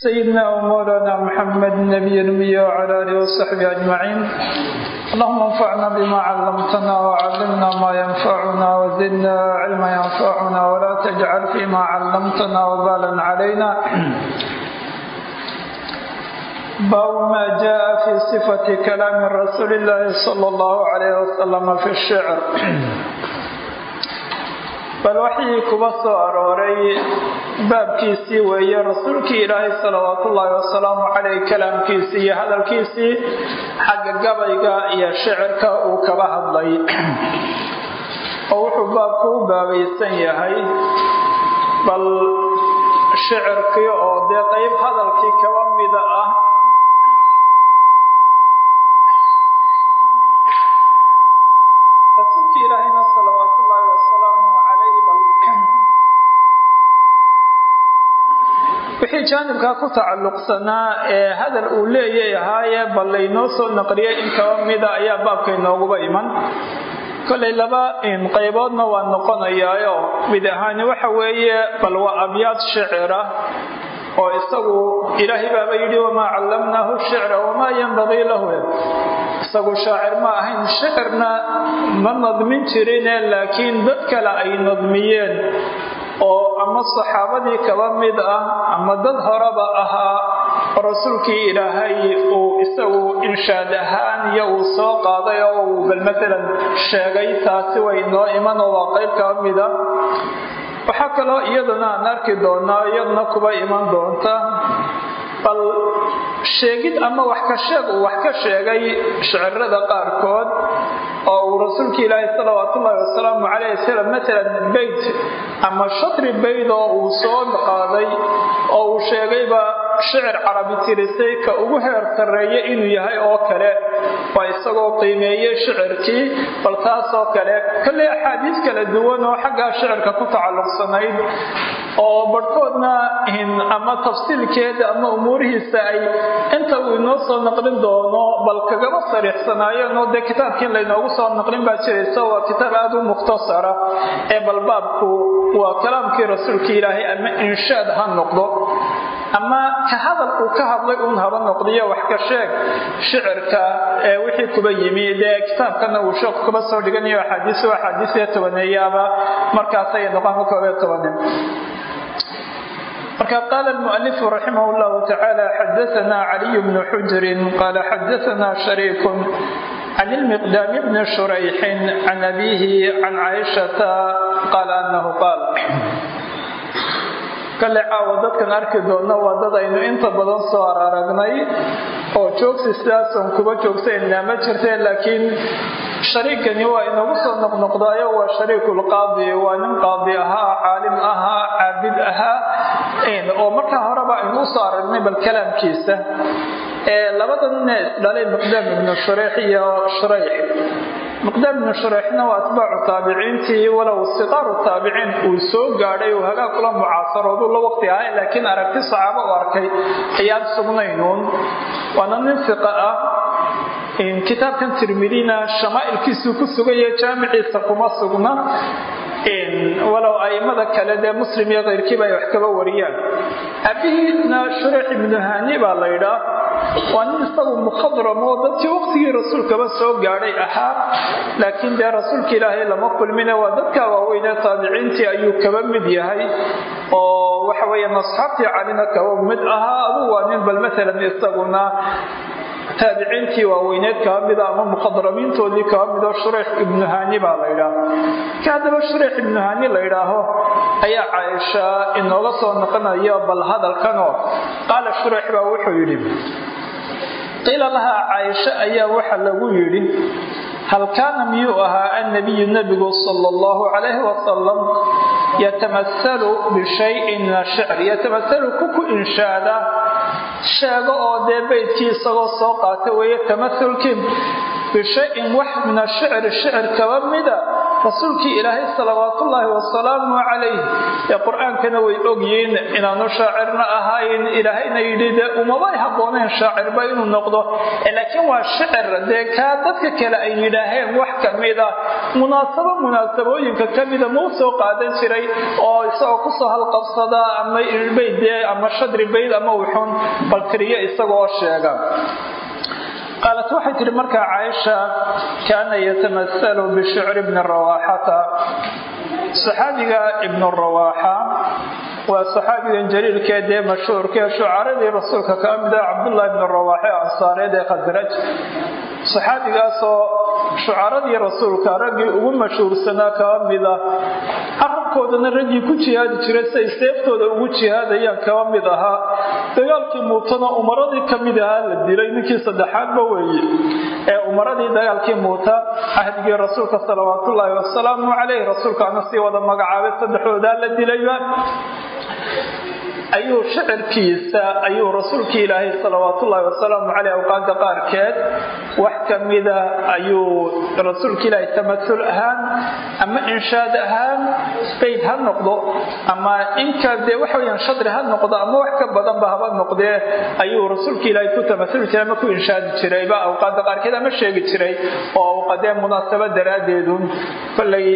سيدنا ومولانا محمد النبي الأمي وعلى آله وصحبه أجمعين اللهم انفعنا بما علمتنا وعلمنا ما ينفعنا وزدنا علما ينفعنا ولا تجعل فيما علمتنا وبالا علينا باب ما جاء في صفة كلام رسول الله صلى الله عليه وسلم في الشعر bal waxii kuba soo arooray baabkiisii weeye rasuulkii ilaahay salawaatu ullaahi wasalaamu caleyh kalaamkiisii iyo hadalkiisii xagga gabayga iyo shicirka uu kaba hadlay. Oo wuxuu baabku u baabaysan yahay bal shicirkii oo dee qeyb hadalkii kaba mida ah wixii jaanibkaa ku tacalluqsanaa ee hadal uu leeyay ahaaye bal laynoo soo naqliyay in kaba mida ayaa baabka inooguba iman. Kolay laba qayboodna waa noqonayaayo. Mid ahaani waxa weeye bal waa abyaad shicira oo isagu ilaahay baaba yidhi wamaa callamnaahu shicra wamaa yanbagii lahu isagu shaacir ma ahayn shicirna ma nadmin jirine laakiin dad kale ay nadmiyeen oo ama saxaabadii kaba mid ah ama dad horeba ahaa rasuulkii ilaahay uu isagu inshaad ahaan iyo uu soo qaaday oo uu bal maalan sheegay taasi way noo iman oo waa qayb kaba mida waxaa kaloo iyadana aan arki doonaa iyaduna kuba iman doonta bal sheegid ama wax ka sheeg uu wax ka sheegay shicirada qaarkood oo uu rasuulka ilaahi salawaat ullaahi wasalaamu caleyh sala maalan beyt ama shatri bayd oo uu soo qaaday oo uu sheegayba shicir carabi tirisay ka ugu heer sarreeye inuu yahay oo kale waa isagoo qiimeeyey shicirkii bal taasoo kale. Kolley axaadiis kala duwan oo xaggaa shicirka ku tacalluqsanayd oo barhkoodna ama tafsiilkeeda ama umuurihiisa ay inta uu inoo soo naqlin doono bal kagaba sariixsanaayeenoo dee kitaabkiin laynoogu soo naqlin baa jiraysa waa kitaab aada u mukhtasara. Ee balbaabku waa kalaamkii rasuulka ilaahay ama inshaad ha noqdo. Ama ka hadal uu ka hadlay uun haba noqdiyo wax ka sheeg shicirka ee wixii kuba yimi dee kitaabkana uu sheekh kuba soo dhiganayo axaadiis axaadiisee tobaneeyaaba. Markaasay noqon ka koobiyo tobane marka qaala almualifu raximah llahu tacaala xadaana caliy bnu xujurin qaala xadaana shariikun can ilmiqdaami bni shurayxin can abiihi can caaishata qaala anahu qaal kale caawa dadkan arki doona waa dad aynu inta badan soo aragnay oo joogsi sidaason kuba joogsaynaa ma jirtee laakiin shariikani waa inagu soo noqnoqdaayo waa shariikulqaadi waa nin qaadi ahaa caalim ahaa caabid ahaa oo markaa horeba aynu u soo aragnay bal kalaamkiisa. Labada nina isdhalay miqdaam ibnu shureyx iyo shurayx miqdaam ibnu shureyxna waa atbaacu taabiciintii walow siqaaru taabiciin uu soo gaadhay uu hagaag kula mucaasaroodu la waqti ahay laakiin aragti saxaabo u arkay ayaan sugnaynuun. Waana nin fiqa ah kitaabkan tirmidina shamaa'ilkiisuu ku sugaya jaamiciisa kuma sugna walow aimada kale dee muslim iyo keyrkiiba ay wax kaba wariyaan. Abihiina shureyx ibnu hani baa la ydhaa waa nin isagu mukhadram oo dadkii waqtigii rasuulkaba soo gaadhay ahaa laakiin dee rasuulka ilaahay lama kulmine waa dadka waaweynee taabiciintii ayuu kaba mid yahay oo waxa weeyaan asxaabtii calina kaba mid ahaa aduu waa nin bal maalan isaguna taabiciintii waaweyneed kaba mida ama mukhadramiintoodii kaba midoo shureyx ibnu hani baa la ydhaah haddaba shureyx ibnu hani la ydhaaho ayaa caaisha inooga soo noqonayo bal hadalkanoo qaala shureyx baa wuxuu yidhi qiila lahaa caaisha ayaa waxa lagu yidhi hal miyuu ahaa annabiyu nebigu sala allahu calayhi wasalam yatamasalu bishayin min ashicr yatamasalu ku ku sheego oo dee beydkii isagoo soo qaata weeye tamasulkii bishayin wax min ashicri shicir kaba mida rasuulkii ilaahay salawaatullaahi wasalaamu calayh ee qur'aankana way ogyihiin inaanu shaacirna ahayn ilaahayna yidhi dee umabay habbooneen shaacirba inuu noqdo. Laakiin waa shicir dee kaa dadka kale ay yidhaaheen wax kamida munaasabo munaasabooyinka kamida mau soo qaadan jiray oo isagoo ku soo halqabsada ama ilbayd dee ama shadri bayd ama wuxuun baltiriyo isagoo sheega qaalat waxay tihi markaa caaisha kaana yatamasalu bishicri bni rawaaxata saxaabiga ibnu rawaaxa waa saxaabigan jaliilkee dee mashhuurkee shucaradii rasuulka ka mid ah cabdullahi bni rawaaxe ansaareed ee khasraj saxaabigaasoo shucaradii rasuulka raggii ugu mashhuursanaa kaa mida carabkoodana raggii ku jihaadi jiray siay seeftooda ugu jihaadayaan kaba mid ahaa. Dagaalkii muutana umaradii ka mid ahaa la dilay ninkii saddexaadba weeye. Ee umaradii dagaalkii muuta cahdigii rasuulka salawaatullaahi wasalaamu caleyh rasuulkaana sii wada magacaabay saddexdoodaa la dilayba ayuu shicirkiisa ayuu rasuulkii ilaahay salawaatullaahi wasalaamu caleyh awqaada qaarkeed wax kamida ayuu rasuulka ilaahay tamasul ahaan ama inshaad ahaan bayd ha noqdo ama inka dee waxa weyaan shadri ha noqdo ama wax ka badanba haba noqdee ayuu rasuulka ilaahay ku tamasuli jiray ama ku inshaadi jirayba awqaada qaarkeed ama sheegi jiray oo awqadee munaasabo daraaddeedun kollay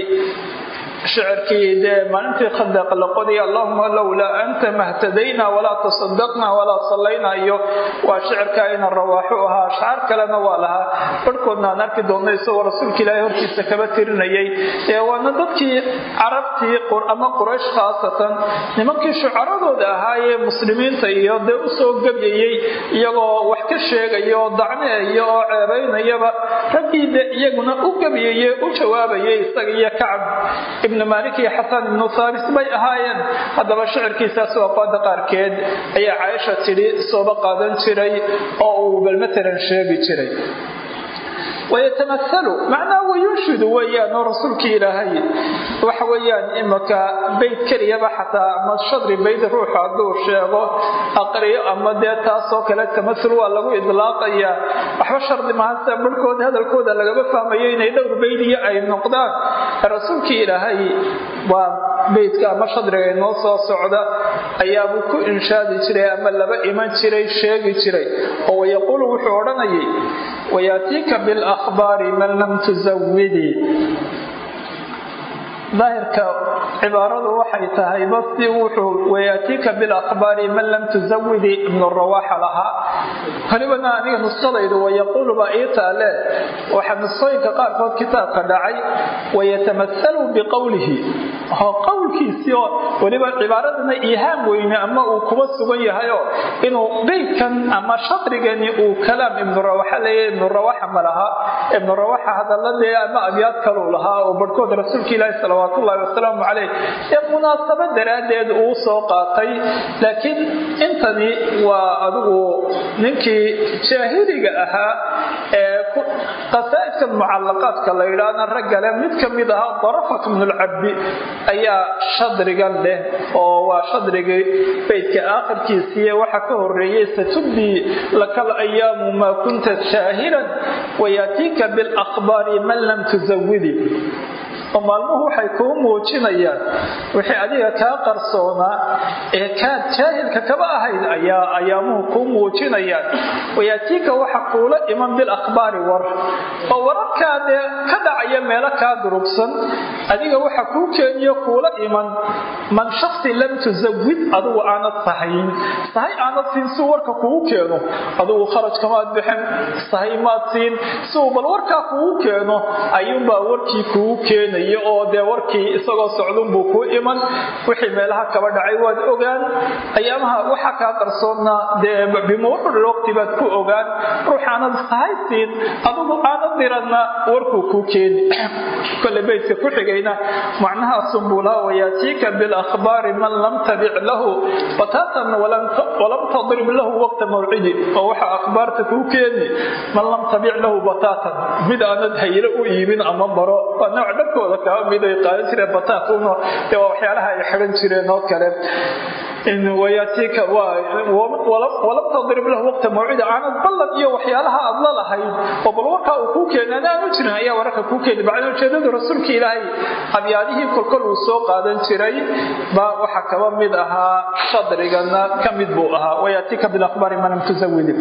shicirkii dee maalintii khandaq la qodiy allahuma lowlaa anta mahtadayna walaa tasadaqna walaa sallayna iyo waa shicirka ina rawaaxu ahaa ashcaar kalena waa lahaa barhkoodna aan arki doonno isagoo rasuulka ilaahay hortiisa kaba tirinayay ee waana dadkii carabtii ama quraysh khaasatan nimankii shucaradooda ahaayee muslimiinta iyo dee u soo gebyayey iyagoo wax ka sheegaya oo dacneeya oo ceebaynayaba raggii de iyaguna u gebyaye u jawaabayay isaga ibnu maalik iyo xasan ibnu thaabit bay ahaayeen. Haddaba shicirkiisaas aqaada qaarkeed ayaa caaisha tidhi sooba qaadan jiray oo uu bal matalan sheegi jiray wayatamahalu macnaha wayunshidu weeyaan oo rasuulkii ilaahay waxa weeyaan imaka bayd keliyaba xataa ama shadri bayd ruuxu hadduu sheego aqriyo ama dee taasoo kale tamahul waa lagu idlaaqayaa waxba shardi maha sida barhkooda hadalkooda lagama fahmayo inay dhowr baydiyo ay noqdaan rasuulkii ilaahay waa baydka ama shadriga inoo soo socda ayaabuu ku inshaadi jiray ama laba iman jiray sheegi jiray oo wayaquulu wuxuu odhanayay wayaatiika bilakhbaari man lam tusawidii daahirka cibaaradu waxay tahay basi wuxuu wayaatiika bilakhbaari man lam tusawidii ibnu rawaaxa lahaa. Welibana aniga nusqadaydu wayaquulu baa ii taale waxaa nusqooyinka qaarkood kitaabka dhacay wayatamahalu biqowlihi qowlkiisii oo weliba cibaaradana iihaam weyne ama uu kuba sugan yahayo inuu beydkan ama shadrigani uu kalaam ibnu rawaxa leeyahy ibnu rawaxa ma laha ibnu rawaxa hadaladee ama abyaad kaluu lahaa oo barhkood rasuulka ilaahi salawaatullahi wasalaamu caleyh ee munaasabo daraaddeed uu soo qaatay. Laakiin intani waa adigu ninkii jaahiliga ahaa ee qasaa'idkan mucallaqaadka la yidhaahna raggale mid ka mid ahaa darafat bnulcabdi ayaa shadrigan leh oo waa shadrigii beydka aakhirkiisiiye waxa ka horeeyey satubdii lakal ayaamu maa kunta shaahiran wayaatiika bilakhbaari man lam tusawidi oo maalmuhu waxay kuu muujinayaan wixii adiga kaa qarsoonaa ee kaad jaahilka kaba ahayd ayaa ayaamuhu kuu muujinayaan. Wayaatiika waxa kuula iman bilakhbaari war. Oo wararkaa dee ka dhacaya meelo kaa durugsan adiga waxa kuu keeniyo kuula iman. Man shaksi lam tusawid adigu aanad sahayn. Sahay aanad siin siuu warka kugu keeno. Adigu kharajkamaad bixin sahay maad siin siuu bal warkaa kugu keeno. Ayuunbaa warkii kugu keenaya oo dee warkii isagoo socdunbuu kuu iman wixii meelaha kaba dhacay waad ogaan. Ayaamaha waxa kaa qarsoonna dee bimawduci waqti baad ku ogaan ruux aanad sahaysiin adigu aanad diranna warkuu kuu keeni. Kole beydka ku xigayna macnahaasunbuu laha wayaatiika bilakhbaari man lam tabic lahu bataatan walam tadrib lahu waqta mawcidi. Oo waxa akhbaarta kuu keeni man lam tabic lahu bataatan. Mid aanad haylo u iibin ama baro waa nooc dharkooda kaa mid ay qaadan jireen bataakuno dee waa waxyaalaha ay xiran jireen oo kale. Walam tadrib lahu waqta mawcida. Aanad ballan iyo waxyaalaha aad la lahayd oo bal uu kuu keenan aanu jirin ayaa wararka kuu keeni bacda ujeedadu rasuulka ilaahay abyaadihii kolkol uu soo qaadan jiray baa waxa kaba mid ahaa shadrigana ka mid buu ahaa. Wayatika bilakhbaari man lam tusawidi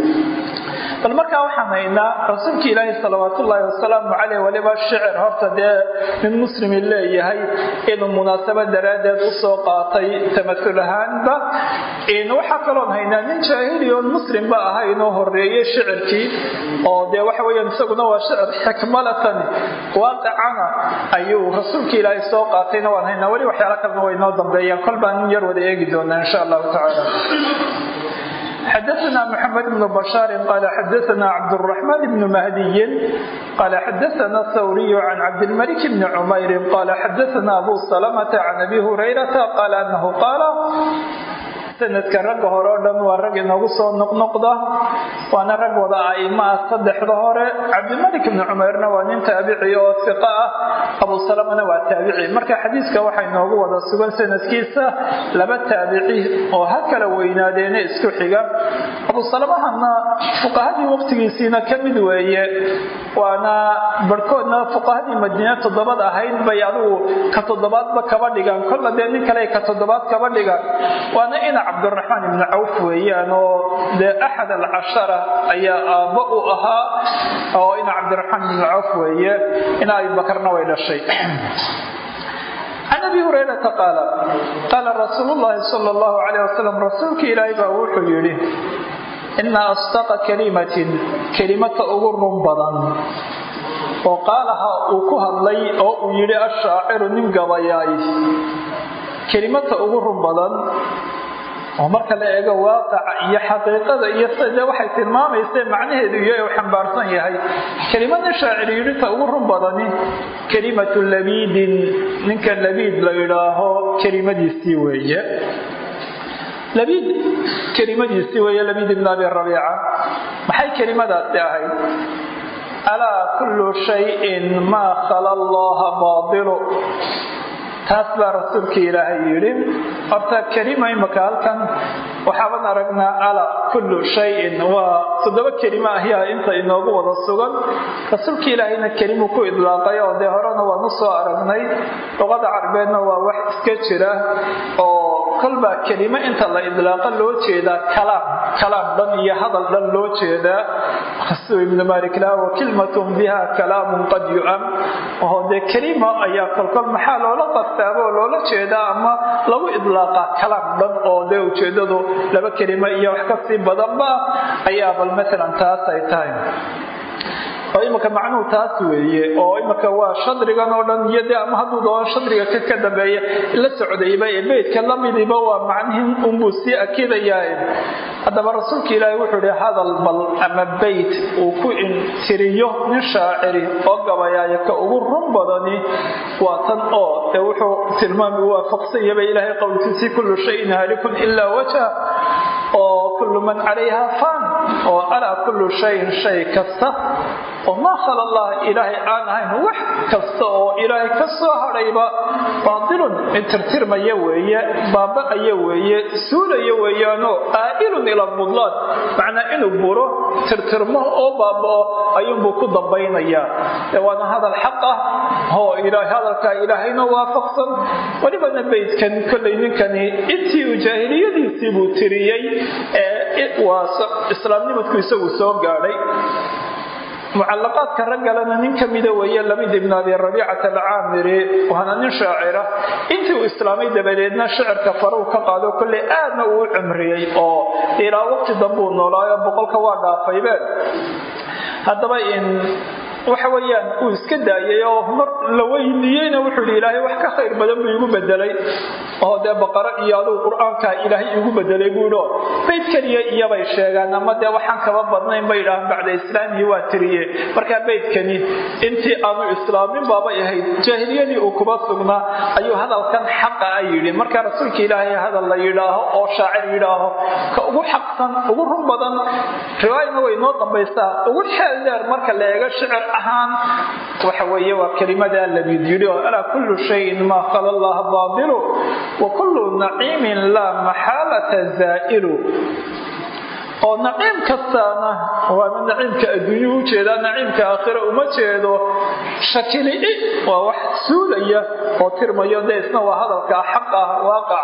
bal markaa waxaan haynaa rasuulka ilaahi salawaat ullaahi wasalaamu caleyh waliba shicir horta dee nin muslimi leeyahay inuu munaasabad daraaddeed u soo qaatay tamasul ahaanba. Waxaa kaloon haynaa nin jaahili oon muslimba ahaynoo horeeyey shicirkii oo dee waxa weyaan isaguna waa shicir xikmalatan waaqicana ayuu rasuulka ilaahay soo qaatayna waan haynaa. Weli waxyaala kalena way noo dambeeyaan. Kol nin yar wada eegi doonaa insha allahu tacaala xadaana mxamed bnu bashaari qaala xadaana cabduraxmaan bnu mahdiyin qaala xadaana hawriyu can cabdilmalik bni cumayrin qaala xadaana abu salamata can abi hurayrata qaala anahu qaala sanadka ragga hore oo dhan waa rag inoogu soo noqnoqda waana rag wada aima ah saddexda hore. Cabdimalik ibni cumeyrna waa nin taabici oo iqa ah abu salamana waa taabici. Marka xadiiska waxaa inoogu wada sugan sanadkiisa laba taabici oo ha kala weynaadeene isku xiga. Abu salamahana fuqahadii waqtigiisiina ka mid weeye waana barhkoodna fuqahadii madiine toddobad ahayd bay adigu ka toddobaadba kaba dhigaan. Kolla dee nin kale ka toddobaad kaba dhigaan. Waana ina cabdiraxmaan ibni cawf weeyaan oo dee axad alcashara ayaa aabbo u ahaa oo ina cabdiraxmaan ibni cawf weeye. Ina abibakarna way dhashay. Can abi hurayrata qaala qaala rasuulu llaahi sala allahu calayh wasalam rasuulka ilaahay baa wuxuu ina asdaqa kalimatin kelimata ugu run badan oo qaalaha uu ku hadlay oo uu yidhi ashaaciru nin gabayaay. Kelimata ugu run badan oo marka la eego waaqaca iyo xaqiiqada iyo side waxay tilmaamaysa macnaheedu iyo u xambaarsan yahay. Kelimada shaaciri yidhita ugu run badani kelimatu labiidin. Ninka labiid la yidhaaho kelimadiisii weeye labiid kelimadiisii weeye labiid ibn abi rabiica maxay kelimadaasi ahayd alaa kullu shayin maa khala allaha baadilu taas baa rasuulka ilaahay yidhi horta kelima imaka halkan? Waxaaban aragnaa ala kullu shayin waa toddoba kelimo ahyaa inta inoogu wada sugan. Rasuulka ilaahayna kelimuu ku idlaaqay oo dee horena waanu soo aragnay luqada carbeedna waa wax iska jira oo kolbaa kelimo inta la idlaaqa loo jeedaa kalaam kalaam dhan iyo hadal dhan loo jeedaa. Xasuu ibnu malik laha wa kilmatun kalaamun qad yu'am. Oo dee kelima ayaa kolkol maxaa loola qastaaba oo loola jeedaa ama lagu idlaaqaa kalaam dhan oo dee ujeedadu laba kelimo iyo wax ka sii badanba ayaa bal maalan taas ay tahay oo imika macnuhu taas weeye oo imika waa shadrigan oo dhan iyo dee ama hadduu doono shadriga ka ka dambeeya la socdayba ee beydka lamidiba waa macnihin unbuu sii akidayaa. Haddaba rasuulka ilaahi wuxuu ihi hadal bal ama beyt uu ku intiriyo nin shaaciri oo gabayaaya ka ugu run badani waa tan oo. Dee wuxuu tilmaami waafaqsanyaba ilaahay qowlkiisii kullu shayin haalikun ilaa wajha oo kullu man calayha fan oo alaa kullu shayin shay kasta oo maa khala allah ilaahay aan ahayn wax kasta oo ilaahay ka soo hadhayba baatilun mid tirtirmaya weeye baaba'aya weeye suulaya weeyaanoo aa'ilun ila mudlaad macnaa inuu buro tirtirmo oo baaba'o ayuunbuu ku dambaynayaa waana hadal xaq ah oo hadalkaa ilaahayna waafaqsan. Welibana beydkan kollay ninkani intii uu jaahiliyadiisii buu tiriyey waa islaamnimadku isagu soo gaadhay mucalaqaadka raggalena nin ka mida weeye labid ibn abi rabiicata alcaamiri waana nin shaacira. Intii uu islaamay dabadeedna shicirka faruu ka qaado kolley aadna uu u cumriyey oo ilaa waqti dambuu noolaayo boqolka waa dhaafaybe haddaba waxa weeyaan uu iska daayay oo mar la weydiiyeyna wuxuu yidhi ilaahay wax ka khayr badan buu igu bedelay oo dee baqaro iyo adugu qur'aankaa ilaahay igu bedelay buuhi oo bayd keliya iyobay sheegaan ama dee waxaan kaba badnayn bay idhahaan bacda islaamihii waa tiriye. Markaa baydkani intii aanu islaamin baabay ahayd jaahiliyadii uu kuba sugnaa ayuu hadalkan xaqa a yidhi. Markaa rasuulka ilaahay hadal la yidhaaho oo shaacir yidhaaho ka ugu xaqsan ugu run badan riwaayadna way noo dambaysaa ugu xeel dheer marka la eego shicir ahaan waxa weeye waa kelimad labadaa labid yidhi oo alaa kullu shayin maa khala allaha baadilu wa kullu naciimin laa maxaalata zaa'ilu oo naciim kastaana waana naciimka adduunyuu u jeedaa naciimka aakhira uma jeedo. Shakili waa wax suulaya oo tirmayo dee isna waa hadalka xaq ah waaqaca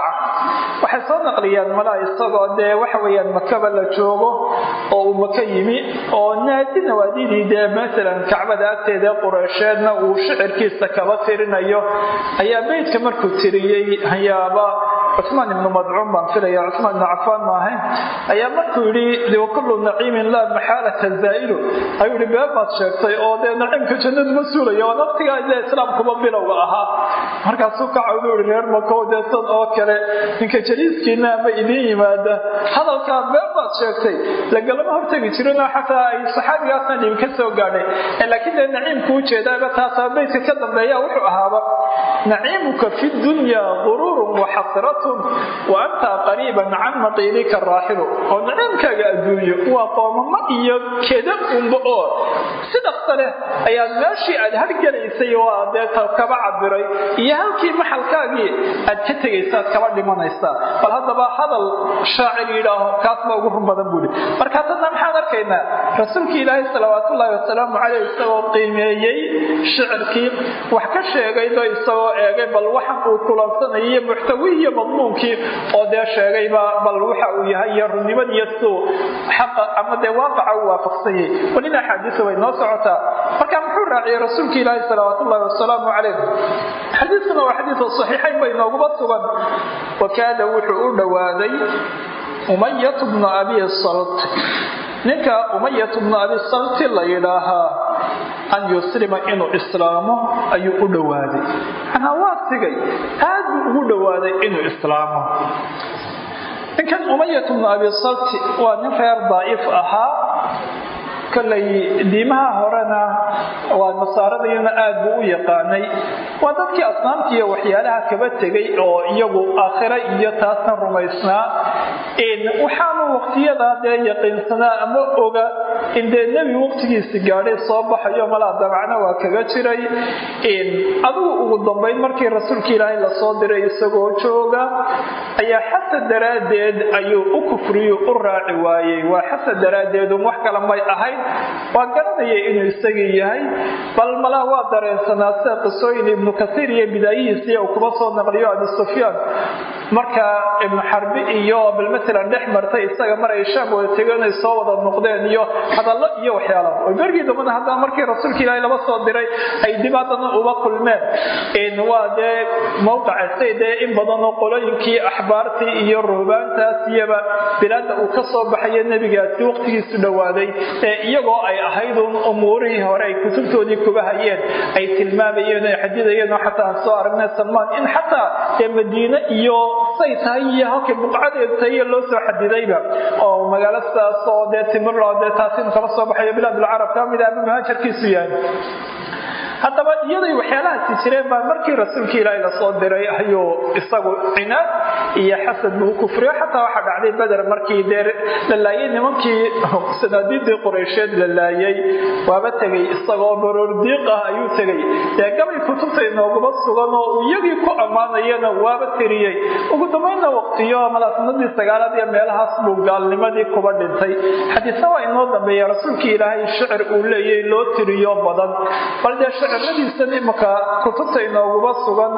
waxay soo naqliyaan malaa isagoo dee waxa weyaan makaba la joogo oo uu maka yimi oo naadi nawaadidii dee maalan kacbada agteeda qureysheedna uu shicirkiisa kaba tirinayo. Ayaa beydka markuu tiriyey hayaaba cusmaan ibnu madcuun baan filaya cusmaan ibnu cafaan maahayn ayaa markuu yidhi wakullu naciimin laa maxaalata zaa'ilu ayuu yihi been baad sheegtay oo dee naciimka jannadu ma suulaya oo naftigaa dee islaamkuba bilowga ahaa. Markaasuu ka cawdu yihi reer makow dee sad oo kale ninka jaliiskiina ama idiin yimaada. Hadalkaa been baad sheegtay lagalama hortegi jirinoo xataa ay saxaabigaasna dhibi ka soo gaadhay laakiin dee naciimku u jeedaaba taasaa beydka ka dambeeya wuxuu ahaaba naciimuka fi dunya gururun waxasratun wa anta qariiban can raaxilu oo naciimkaaga adduunyo waa qoomamo iyo keda unba oo. Si ayaad meeshii aad hargelaysay waa dee kaba cabiray iyo halkii maxalkaagii aad ka tegaysaad kaba dhimanaysaa bal haddaba hadal shaacir yidhaaho kaasba ugu run badan buuhi markaa tadna maxaan arkaynaa rasuulkii ilaahay salawaatullaahi wasalaamu caleyh isagoo qiimeeyey shicirkii wax ka sheegaydo isagoo eegay bal waxa uu kulansanayay iyo muxtawii iyo madmuunkii oo dee sheegayba bal waxa uu yahay iyo runnimadiiyo siduu xaqa ama dee waaqaca u waafaqsanyay. Walina axaadiisa way noo socotaa. Marka muxuu raaciyey rasuulki ilaahi salawaatullaahi wasalaamu calayh? Xadiiskuna waa xadiis saxiixayn bay nooguma sugan. Wakaada wuxuu u dhowaaday umayat bnu abi salt. Ninka umayat bnu abi salti la yidhaahaa an yuslima inuu islaamo ayuu u dhowaaday manaa waa sigay aad buu ugu dhowaaday inuu islaamo ninkan umayat bnu abi salti waa nin reer daa'if ahaa kolay diimaha horena waa nasaaradayana aad buu u yaqaanay. Waa dadkii asnaamta iyo waxyaalaha kaba tegay oo iyagu aakhira iyo taasna rumaysnaa. Waxaanu waqtiyadaa dee yaqiinsanaa ama oga in dee nebi waqtigiisi gaadhay soo baxayo malaa dabacna waa kaga jiray. Adigu ugu dambayn markii rasuulka ilaahay la soo diray isagoo jooga ayaa xasad daraaddeed ayuu u kufriyu u raaci waayey. Waa xasad daraaddeedun wax kale may ahayd waa garanaya inuu isagii yahay. Bal malaa waa dareensanaa sida qisooyin ibnu kasiir iyo bidaayihiisii uu kuma soo naqliyo abi sufyaan. Marka ibnu xarbi iyo bal matalan dhex martay isaga mar ay shaam wada tegeen ay soo wada noqdeen iyo hadallo iyo waxyaala bergii dambana haddana markii rasuulka ilaahay laba soo diray ay dib haddana uba kulmeen. Waa dee mawqaca say dee in badan oo qolooyinkii axbaartii iyo ruhbaantaas iyoba uu ka soo baxayo nebigaasi waqtigiisu dhowaaday iyagoo ay ahaydun umuurihii hore ay kutubtoodii kuba hayeen ay tilmaamayeen ay xadidayeen oo xataa soo aragnay salmaan in xataa dee madiine iyo say tahay iyo halkay buqcadeedu tahay iyo loo soo xadidayba. Oo magaalo sidaas oo dee timirlo dee taasi inu kala soo baxayo bilaadulcarab ka mid ama muhaajarkiisu yahay haddaba iyaday waxyaalahaasi jireen baa markii rasuulka ilaahay la soo diray ayuu isagu cinaad iyo xasad buu kufriyo xataa waxaa dhacday beder markii dee la laayay nimankii sanaadiidii qureysheed la laayay waaba tegay isagoo baroordiiq ah ayuu tegay dee gabay kutubta inooguma sugan oo iyagii ku ammaanayana waaba tiriyey. Ugu dambaynna waqtiyo malaa sanadii sagaalaad iyo meelahaas buu gaalnimadii kuba dhintay. Xadiisna waa inoo dambeeya rasuulkii ilaahay shicir uu leeyay loo tiriyo badan. Bal dee shiciradiisan imaka kutubta inooguma sugan.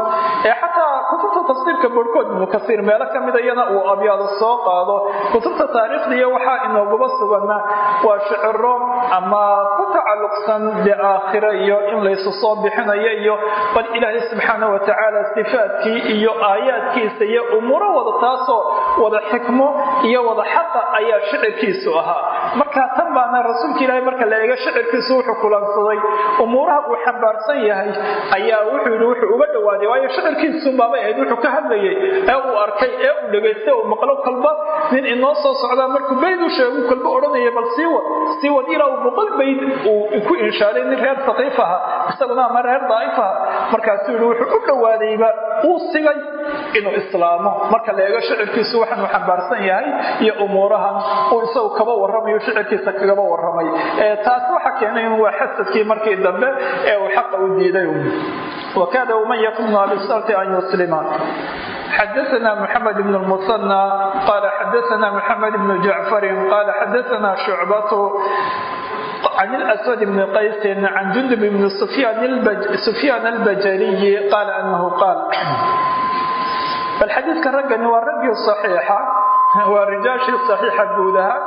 Ee xataa kutubta tafsiirka barhkood ibnu kasiir meelo ka mida iyana uu abyaado soo qaado. Kutubta taariikhdiiyo waxaa inooguma suganna waa shiciro ama ku tacalluqsan dee aakhiro iyo in laysu soo bixinayo iyo bal ilaahay subxaana wa tacaala sifaadkii iyo aayaadkiisa iyo umuuro wada taasoo wada xikmo iyo wada xaqa ayaa shicirkiisu ahaa. Marka tan baana rasuulka ilaahay marka la eego shicirkiisu wuxuu kulansaday. Umuuraha uu xambaarsan yahay ayaa wuxuu yidhi wuxuu uga dhowaaday waayo shicirkiisuunbaabay ahayd wuxuu ka hadlayay ee uu arkay ee uu dhegaystay uu maqlo kalba nin inoo soo socdaa markuu bayd u sheegu kalba odhanaya bal sii wad sii wad ilaa uu boqol bayd uu ku inshaaday nin reer saqiif aha isaguna ama reer daa'if aha markaasuu yidhi wuxuu u dhowaadayba uu sigay inuu islaamo marka la eego shicirkiisu waxaanu xambaarsan yahay iyo umuurahan uu isagu kaba warramayo shicirkiisa kagaba warramay taas waxa keenay waa xasadkii markii dambe ee uu xaqa u diiday wakaada umayat bnu abi salti an yuslima xadaثna mحamed بن المثنى qal xadaثna mحamed بن جacفr qal xadaثna شhucbaة عن الأسود بن قيس عن جندب بن سفyان البجلي قال أنه قال balxadiidka raggani waa raggii saxiixa waa rijaashii saxiixa guud ahaan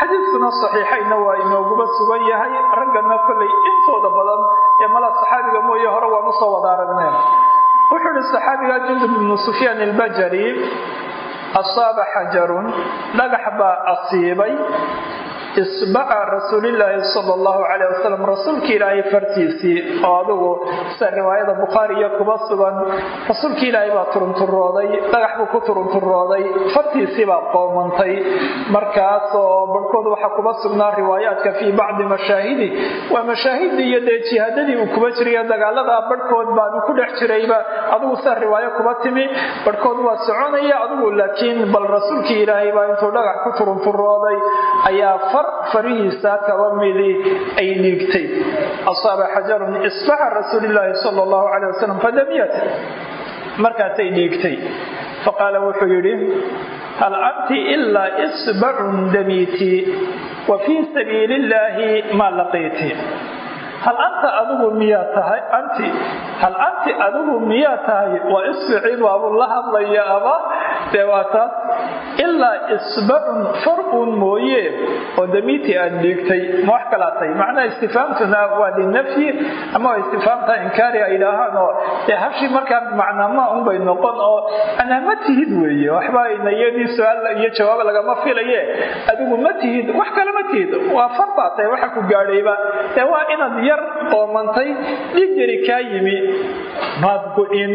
xadiidkuna saxiixayna waa inooguba sugan yahay raggana kollay intooda badan ee mala saxaabiga mooye hore waan u soo wada aragneen wuxuu ihi saxaabiga jundub ibnu sufyaan albajari asaaba xajarun dhagax baa asiibay isbaca rasuulilaahi sal allahu calayh wasalam rasuulka ilaahay fartiisii oo adugu sida riwaayada bukhaari iyo kuba sugan rasuulka ilaahay baa turunturooday dhagax buu ku turunturooday fartiisii baa qoomantay. Markaasoo barhkood waxaa kuba sugnaa riwaayaadka fii bacdi mashaahidi. Waa mashaahidii iyo dee jihaadadii uu kuba jirayo dagaalada barhkood baanu ku dhex jirayba. Adugu sida riwaayo kuba timi barhkood waa soconaya adugu laakiin bal rasuulkii ilaahay baa intuu dhagax ku turunturooday ayaa farihiisa kaba midi ay dhiigtay asaaba xajarun isbaxa rasuulilaahi sal allahu calay wasalam fadamiyat. Markaasay dhiigtay faqaala wuxuu yidhi hal anti ilaa isbacun damiiti wa fii sabiili illaahi maa laqiiti hal anta adigu miyaa tahay anti? Hal anti adigu miyaa tahay? Waa isbicii baabuu la hadlaya ama dee waa taas ilaa isbacun far uun mooye oo damiiti aad dhiigtay. Ma wax kalaa tahay macnaha istifaamtuna waa linafyi ama waa istifaamta inkaari ay idhaahaan oo dee hashii markaa macnaama unbay noqon oo anaa ma tihid weeye waxba ayna iyadii su'aal iyo jawaab lagama filaye. Adigu ma tihid wax kale ma tihid. Waa far baa tahay waxa ku gaadhayba. Dee waa inaad yar qoomantay dhib yari kaa yimi maad go-in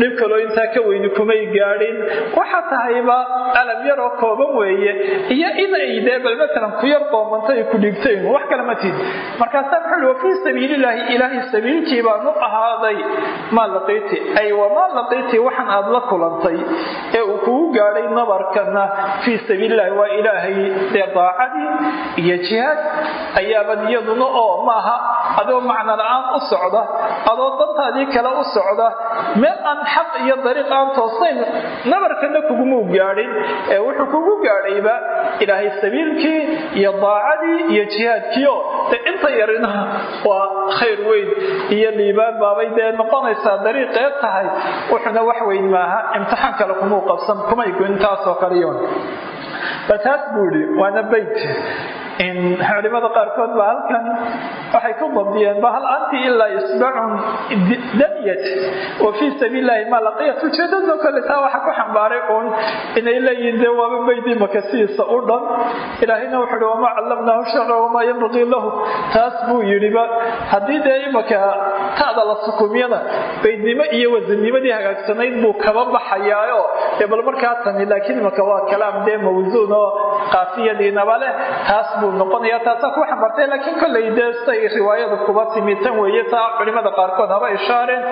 dhib kaloo intaa ka weyni kumay gaadhin. Waxa tahayba alam yaroo kooban weeye. Iyo inay dee bal matalan ku yar qoomantay ay ku dhigtayn wax kale ma tihid markaasaa muxuu wa fii sabiililaahi ilaahay sabiilkii baan u ahaaday. Maa laqiiti ay wamaa laqiiti waxan aad la kulantay ee uu kugu gaadhay nabarkana. Fii sabiililahi waa ilaahay dee daacadii iyo jihaad ayaabad iyaduna oo maaha adoo macno la'aan u socda adoo dantaadii kale u socda meel aan xaq iyo dariiq aan toosayn nabarkana kugumuu gaadhin ee wuxuu kugu gaadhayba ilaahay sabiilkii iyo daacadii iyo jihaadkiio de inta yarina waa khayr weyn iyo liibaan baabay dee noqonaysaa dariiqee tahay. Wuxuna wax weyn maaha imtixaan kale kumuu qabsan kumay goyn taasoo kaliyon bal taas buu idhi waana bayt culimada qaarkood baa halkan waxay ku dabdiyeen ba hal anti ilaa isbacun damyat wa fii sabiililahi maa laqiyat. Ujeedadoo kale taa waxa ku xambaaray uun inay leeyihiin dee waaba baydii makasiisa u dhan ilaahayna wuxuu uhi wamaa callamnaahu sharca wamaa yanbaqii lahu. Taas buu yidhiba haddii dee imaka taada la sukumyada baydnimo iyo wasannimadii hagaagsanayd buu kaba baxayaayo. Dee bal markaa tani laakiin imaka waa kalaam dee mawsuun oo qaafiyadiinaba leh. Taas buu noqonaya taasaa ku xambartay laakiin kollay dee say riwaayada kuba timi tan weeye taa culimada qaarkood haba ishaareen.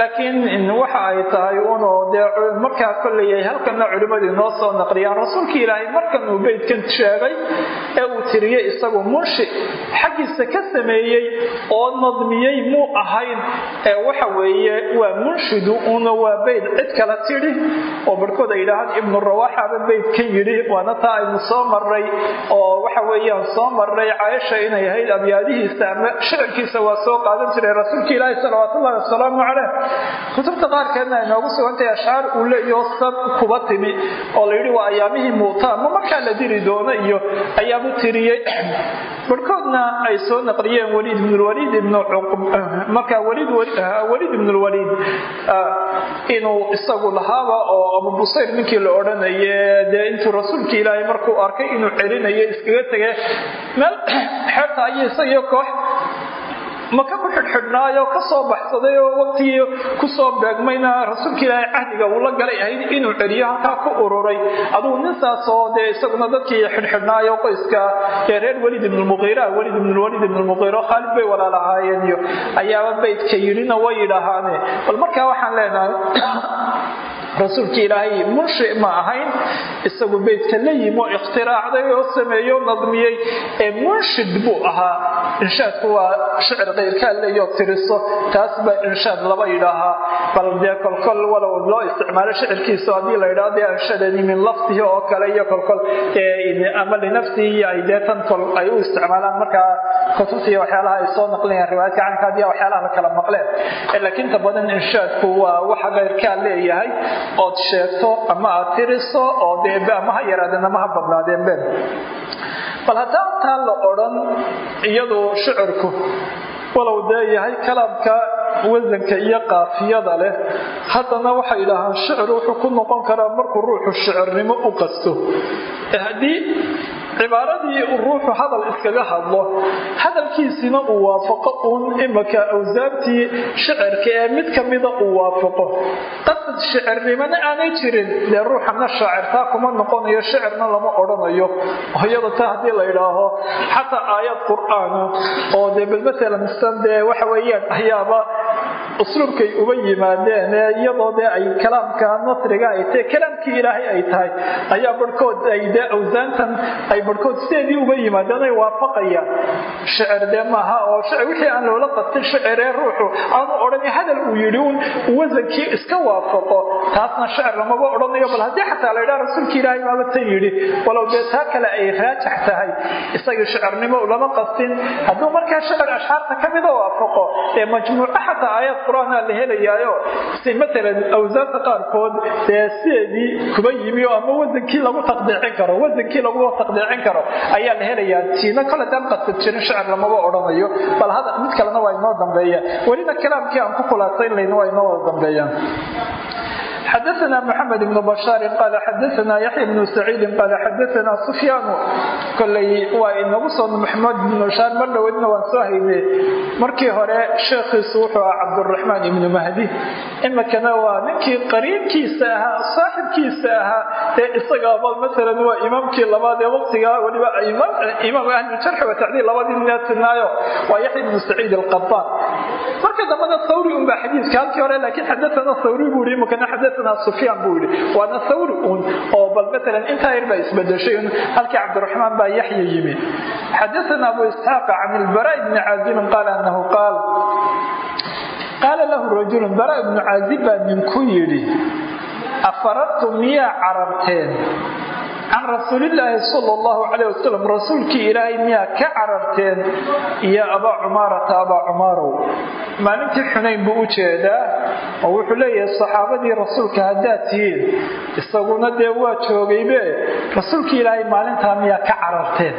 Laakiin waxa ay tahay unoo dee markaa kollay ay halkana culimadii noo soo naqliyaan rasuulkii ilaahay markan uu sheegay ee uu tiriyey isagu munshi xaggiisa ka sameeyey oo nadmiyey muu ahayn waxa weeye waa munshidu una waa beyd cid kala tidhi oo barhkood ay yidhaahaan ibnu rawaaxaba beydkan yidhi waana taa aynu soo maray oo waxa weeyaan soo maray caaisha inay ahayd abyaadihiisa ama shicirkiisa waa soo qaadan jiray rasuulka ilaahi salawaatullahi wasalaamu caleyh kutubta qaarkeedna ay noogu sugantahay ashcaar uu leeyaho sad kuba timi oo layidhi waa ayaamihii muutaan ma markaa la diri doono iyo ayaabu tiriyey. Barhkoodna ay soo naqliyeen waliid ibnulwaliid ibnu markaa waliid waliid ibnulwaliid inuu isagu lahaaba oo abu ninkii la odhanaye dee intuu rasuulka ilaahay markuu arkay inuu celinayo iskaga tege meel xeerta ayay isagiyo koox maka ku xidhxidhnaayo ka soo baxsaday oo waqtigii ku soo beegmayna rasuulka ilaahay cahdiga uu la galay ahayd inuu celiyo halkaa ku ururay. Adugu ninsaas oo dee isaguna dadkii xidhxidhnaayo qoyska ee reer welid ibnulmuqiira welid ibnulwalid ibnulmuqiiro khaalid bay walaalahaayeen ayaaba baydka yidhina way yidhaahaane. Bal markaa waxaan leenahay rasuulka ilaahay munshi ma ahayn isagu beydka la yimo ikhtiraacday oo sameeyo nadmiyey ee munshid buu ahaa. Inshaadku waa shicir kayrkaa leeyo tiriso taas baa inshaad laba yidhaahaa bal dee kolkol walow loo isticmaalo shicirkiisa haddii la yidhaho dee anshadani min lafdihi oo kale iyo kolkol ama linafsihi ay dee tan kol ay u isticmaalaan. Markaa kutubtiiyo waxyaalaha ay soo naqlinayaan riwaayadka caynka haddii waxyaalaha la kala maqleen laakiin ta badan inshaadku waa waxa kayrkaa leeyahay ood sheegto ama aad tiriso oo dee ama ha yaraadeen ama ha badnaadeen ben bal haddaan taa la odhan iyadu shicirku walow dee yahay wasanka iyo qaafiyada leh. Haddana waxay idhaahaan shicir wuxuu ku noqon karaa markuu ruuxu shicirnimo u qasto. Haddii cibaaradii ruuxu hadal iskaga hadlo hadalkiisina uu waafaqo uun imaka awsaabtii shicirka ee mid kamida uu waafaqo. Qasad shicirnimona aanay jirin dee ruuxana shaacirtaa kuma noqonayo shicirna lama odhanayo. Iyada ta haddii la idhaaho xataa aayad qur'aana oo dee bal matalan san dee waxa weeyaan ayaaba usluubkay uba yimaadeen iyadoo dee ay kalaamka nasriga ay tahay kalaamkii ilaahay ay tahay ayaa barhkood ay dee awsaantan ay barhkood sideedii uga yimaadeen ay waafaqayaan. Shicir dee maaha oo wixii aan loola qastin shiciree ruuxu aanu odhani hadal uu yidhi un wasankii iska waafaqo taasna shicir lamaba odhanayo bal haddii xataa la yidhaha rasuulki ilaahay baaba tan yidhi walow dee taa kale ay raajax tahay isagii shicirnimo lama qastin hadduu markaa shicir ashxaarta ka mida waafaqo ee majmuuco xataa aayad qur'aanaa la helayaayo si matalan awsaanta qaarkood dee sideedii kuba yimi oo ama wasankii lagu taqdiicin karo wasankii lagu taqdiicin karo ayaa la helayaa. Tiina kole daan qasad jirin shicir lamaba odhanayo. Bal hada mid kalena waa inoo dambeeya. Welina kalaamkii aan ku khulaasayn layna waa inoo dambeeyaan xadaana maxamed ibnu bashaari qaala xadaana yaxya bnu saciidin qaala xadaana sufyaanu koley waa inagu soo maxamed ibnu shaar mar dhowedna waan soo hayne markii hore sheekhiisu wuxuu aha cabduraxmaan ibnu mahdi imikana waa ninkii qariibkiisa ahaa saaxibkiisa ahaa ee isagaaba maalan waa imaamkii labaad ee waqtigaa weliba imaam ahlujarxi wa tacdiil labadii naatinaayo waa yaxya ibnu saciid alqataan marka dambana thawri unbaa xadiiska halkii hore laakiin xadaana thawri buu yiri imikana xadaana sufyaan buu yidhi waana thawri un oo bal matalan intaa yar baa isbedeshay halkii cabdiraxmaan baa yaxya yimi. Xadaana abu isxaaq can ilbara bni caazibin qaala anahu qaal qaala lahu rajulun bara ibnu caazib baa ninku yidhi afarartu miyaa cararteen can rasuulilaahi sal llahu calayh wasalam rasuulkii ilaahay miyaa ka cararteen iyo abaa cumaarata abaa cumaarow maalintii xunayn buu u jeedaa oo wuxuu leeyahay saxaabadii rasuulka haddaad tihiin isaguna dee waa joogaybe rasuulkii ilaahay maalintaa miyaa ka cararteen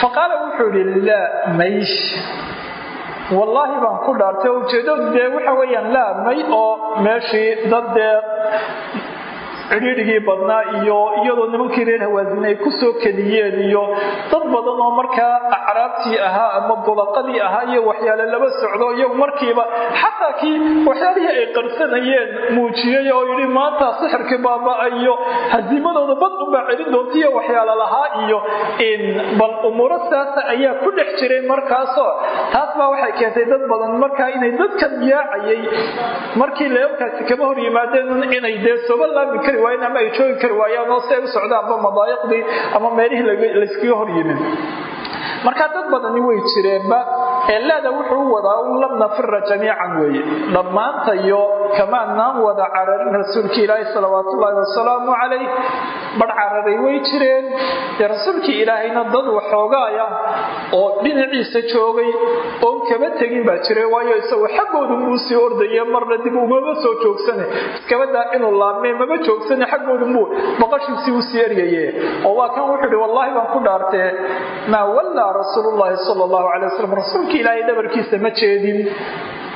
fa qaala wuxuu idhi laa maysh wallaahi baan ku dhaartay oo ujeedadu dee waxa weeyaan laa may oo meeshii dad dee cidhiidhigii badnaa iyo iyadoo nimankii reer hawaasin ay ku soo iyo dad badan oo markaa acraabtii ahaa ama dulaqadii ahaa iyo waxyaale laba socdo iyagu markiiba xataa kii waxyaalihii ay qarsanayeen muujiyey oo yidhi maanta sixirkii baaba-ayo hasiimadooda bad unbaa celin doonta iyo waxyaale lahaa iyo bal umuuro saasa ayaa ku dhex jiray markaasoo taas baa waxay keentay dad badan markaa inay dadkan yaacayay markii leebkaasi kama hor yimaadeen inay dee soba kari waayeen ama ay joogi kari waayaan oo si ay u socdaanba madaayiqdii ama meelihii layskaga hor yimin marka dad badani way jireenba ee laada wuxuu u wadaa un lam nafira jamiican weeye. Dhammaantayo kamaanaan wada cararin rasuulki ilaahi salawaatullaahi wasalaamu calayh. Badh cararay way jireen. Dee rasuulkii ilaahayna dad waxoogaaya oo dhinaciisa joogay oon kaba tegin baa jiray waayo isagoo xaggoodu muu sii ordaye marna dib umama soo joogsane. Iskabadaa inuu laabmee mama joogsane xaggoodu muu boqoshiisii u sii eryaye oo waa kan wuxuu ihi wallaahi baan ku dhaartee. Maa wallaa rasuulullaahi sala allahu calay wasalam rasuulkii ilaahay dhabarkiisa ma jeedin.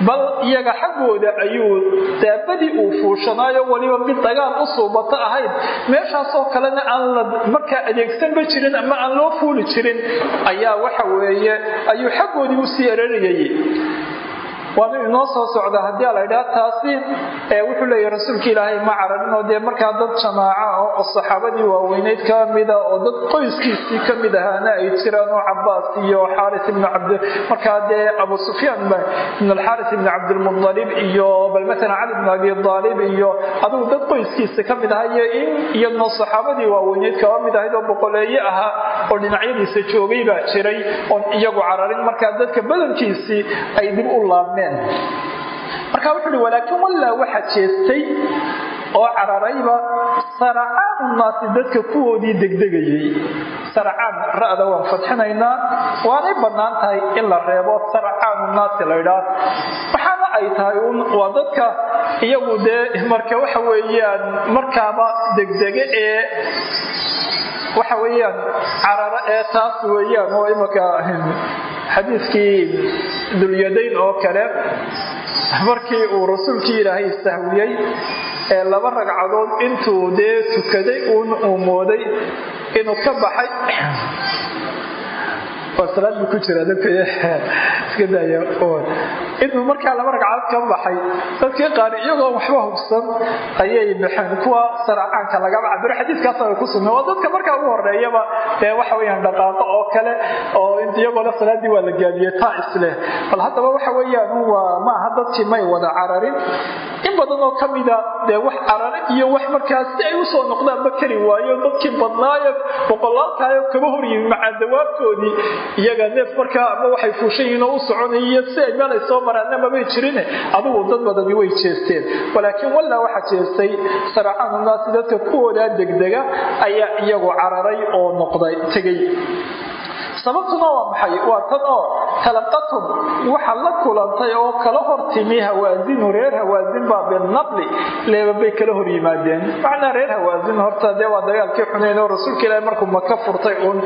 Bal iyaga xaggooda ayuu daabadii uu fuushanaayo weliba mid dagaal u suubato ahayd. Meeshaasoo kalena aan la markaa adeegsanba jirin ama aan loo fuuli jirin ayaa waxa weeye ayuu xaggoodii u sii erarayay waanu inoo soo socda haddii la ydhaha taasi wuxuu leeyahy rasuulka ilaahay ma cararin oo dee markaa dad jamaaca oo saxaabadii waaweyneyd ka mida oo dad qoyskiisii ka mid ahaana ay jiraan oo cabaas iyo xaaris ibn markaa dee abu sufyaan ibn alxaaris ibn cabdilmualib iyo bal maalan cali ibn abi aalib iyo adigu dad qoyskiisa ka mid aha iyo in saxaabadii waaweyneyd kaba mid ahayd oo boqoleeye ahaa oo dhinacyadiisa joogay baa jiray oon iyagu cararin. Markaa dadka badankiisii ay dib u laabmeen marka wuxuu uhi walaakiin wallaa waxa jeestay oo cararayba saracaanu naasi dadka kuwoodii degdegayay. Saracaan ra'da waan fadxinaynaa. Waanay bannaan tahay in la reebo saracaanu naasi laydhaa waxaana ay tahay waa dadka iyagu dee marka waxa weeyaan markaaba degdege ee waxa weeyaan cararo ee taas weeyaan oo imaka xadiiskii dulyadayn oo kale markii uu rasuulkii ilaahay sahwiyey ee laba ragcadood intuu dee tukaday uun uu mooday inuu ka baxay. Waa salaad buu ku jira iska daaya inuu markaa laba ragcadood ka baxay dadkii qaar iyagoo waxba hubsan ayay baxeen. Kuwa saracaanka lagaba cabiro xadiiskaas ay ku sugnay waa dadka markaa ugu horeeyaba ee waxa weyaan dhaqaaqo oo kale oo iyagoona salaadii waa la gaabiyey taa isleh bal haddaba waxa weeyaan waa maaha dadkii may wada cararin. In badan oo kamida dee wax carare iyo wax markaas si ay u soo noqdaanba kari waayo. Dadkii badnaayo boqolaalkaayo kaba horyimi macaa dawaabtoodii iyaga neef markaa ama waxay fuushan yihiin oo u soconaiyo si ay meel ay soo maraanna mamay jirine adigu dad badani way jeesteen. Walaakiin wallaa waxaa jeestay saracaanu naasi dadka kuwoodaa degdega ayaa iyagu cararay oo noqday tegay sababtuna waa maxay? Waa tan oo talaqatum waxa la kulantay oo kala hor timi hawaasinu reer hawaasin baa binabli leebabay kala hor yimaadeen. Macnaa reer hawaasin horta dee waa dagaalkii xuneyn oo rasuulka ilaahi markuu maka furtay uun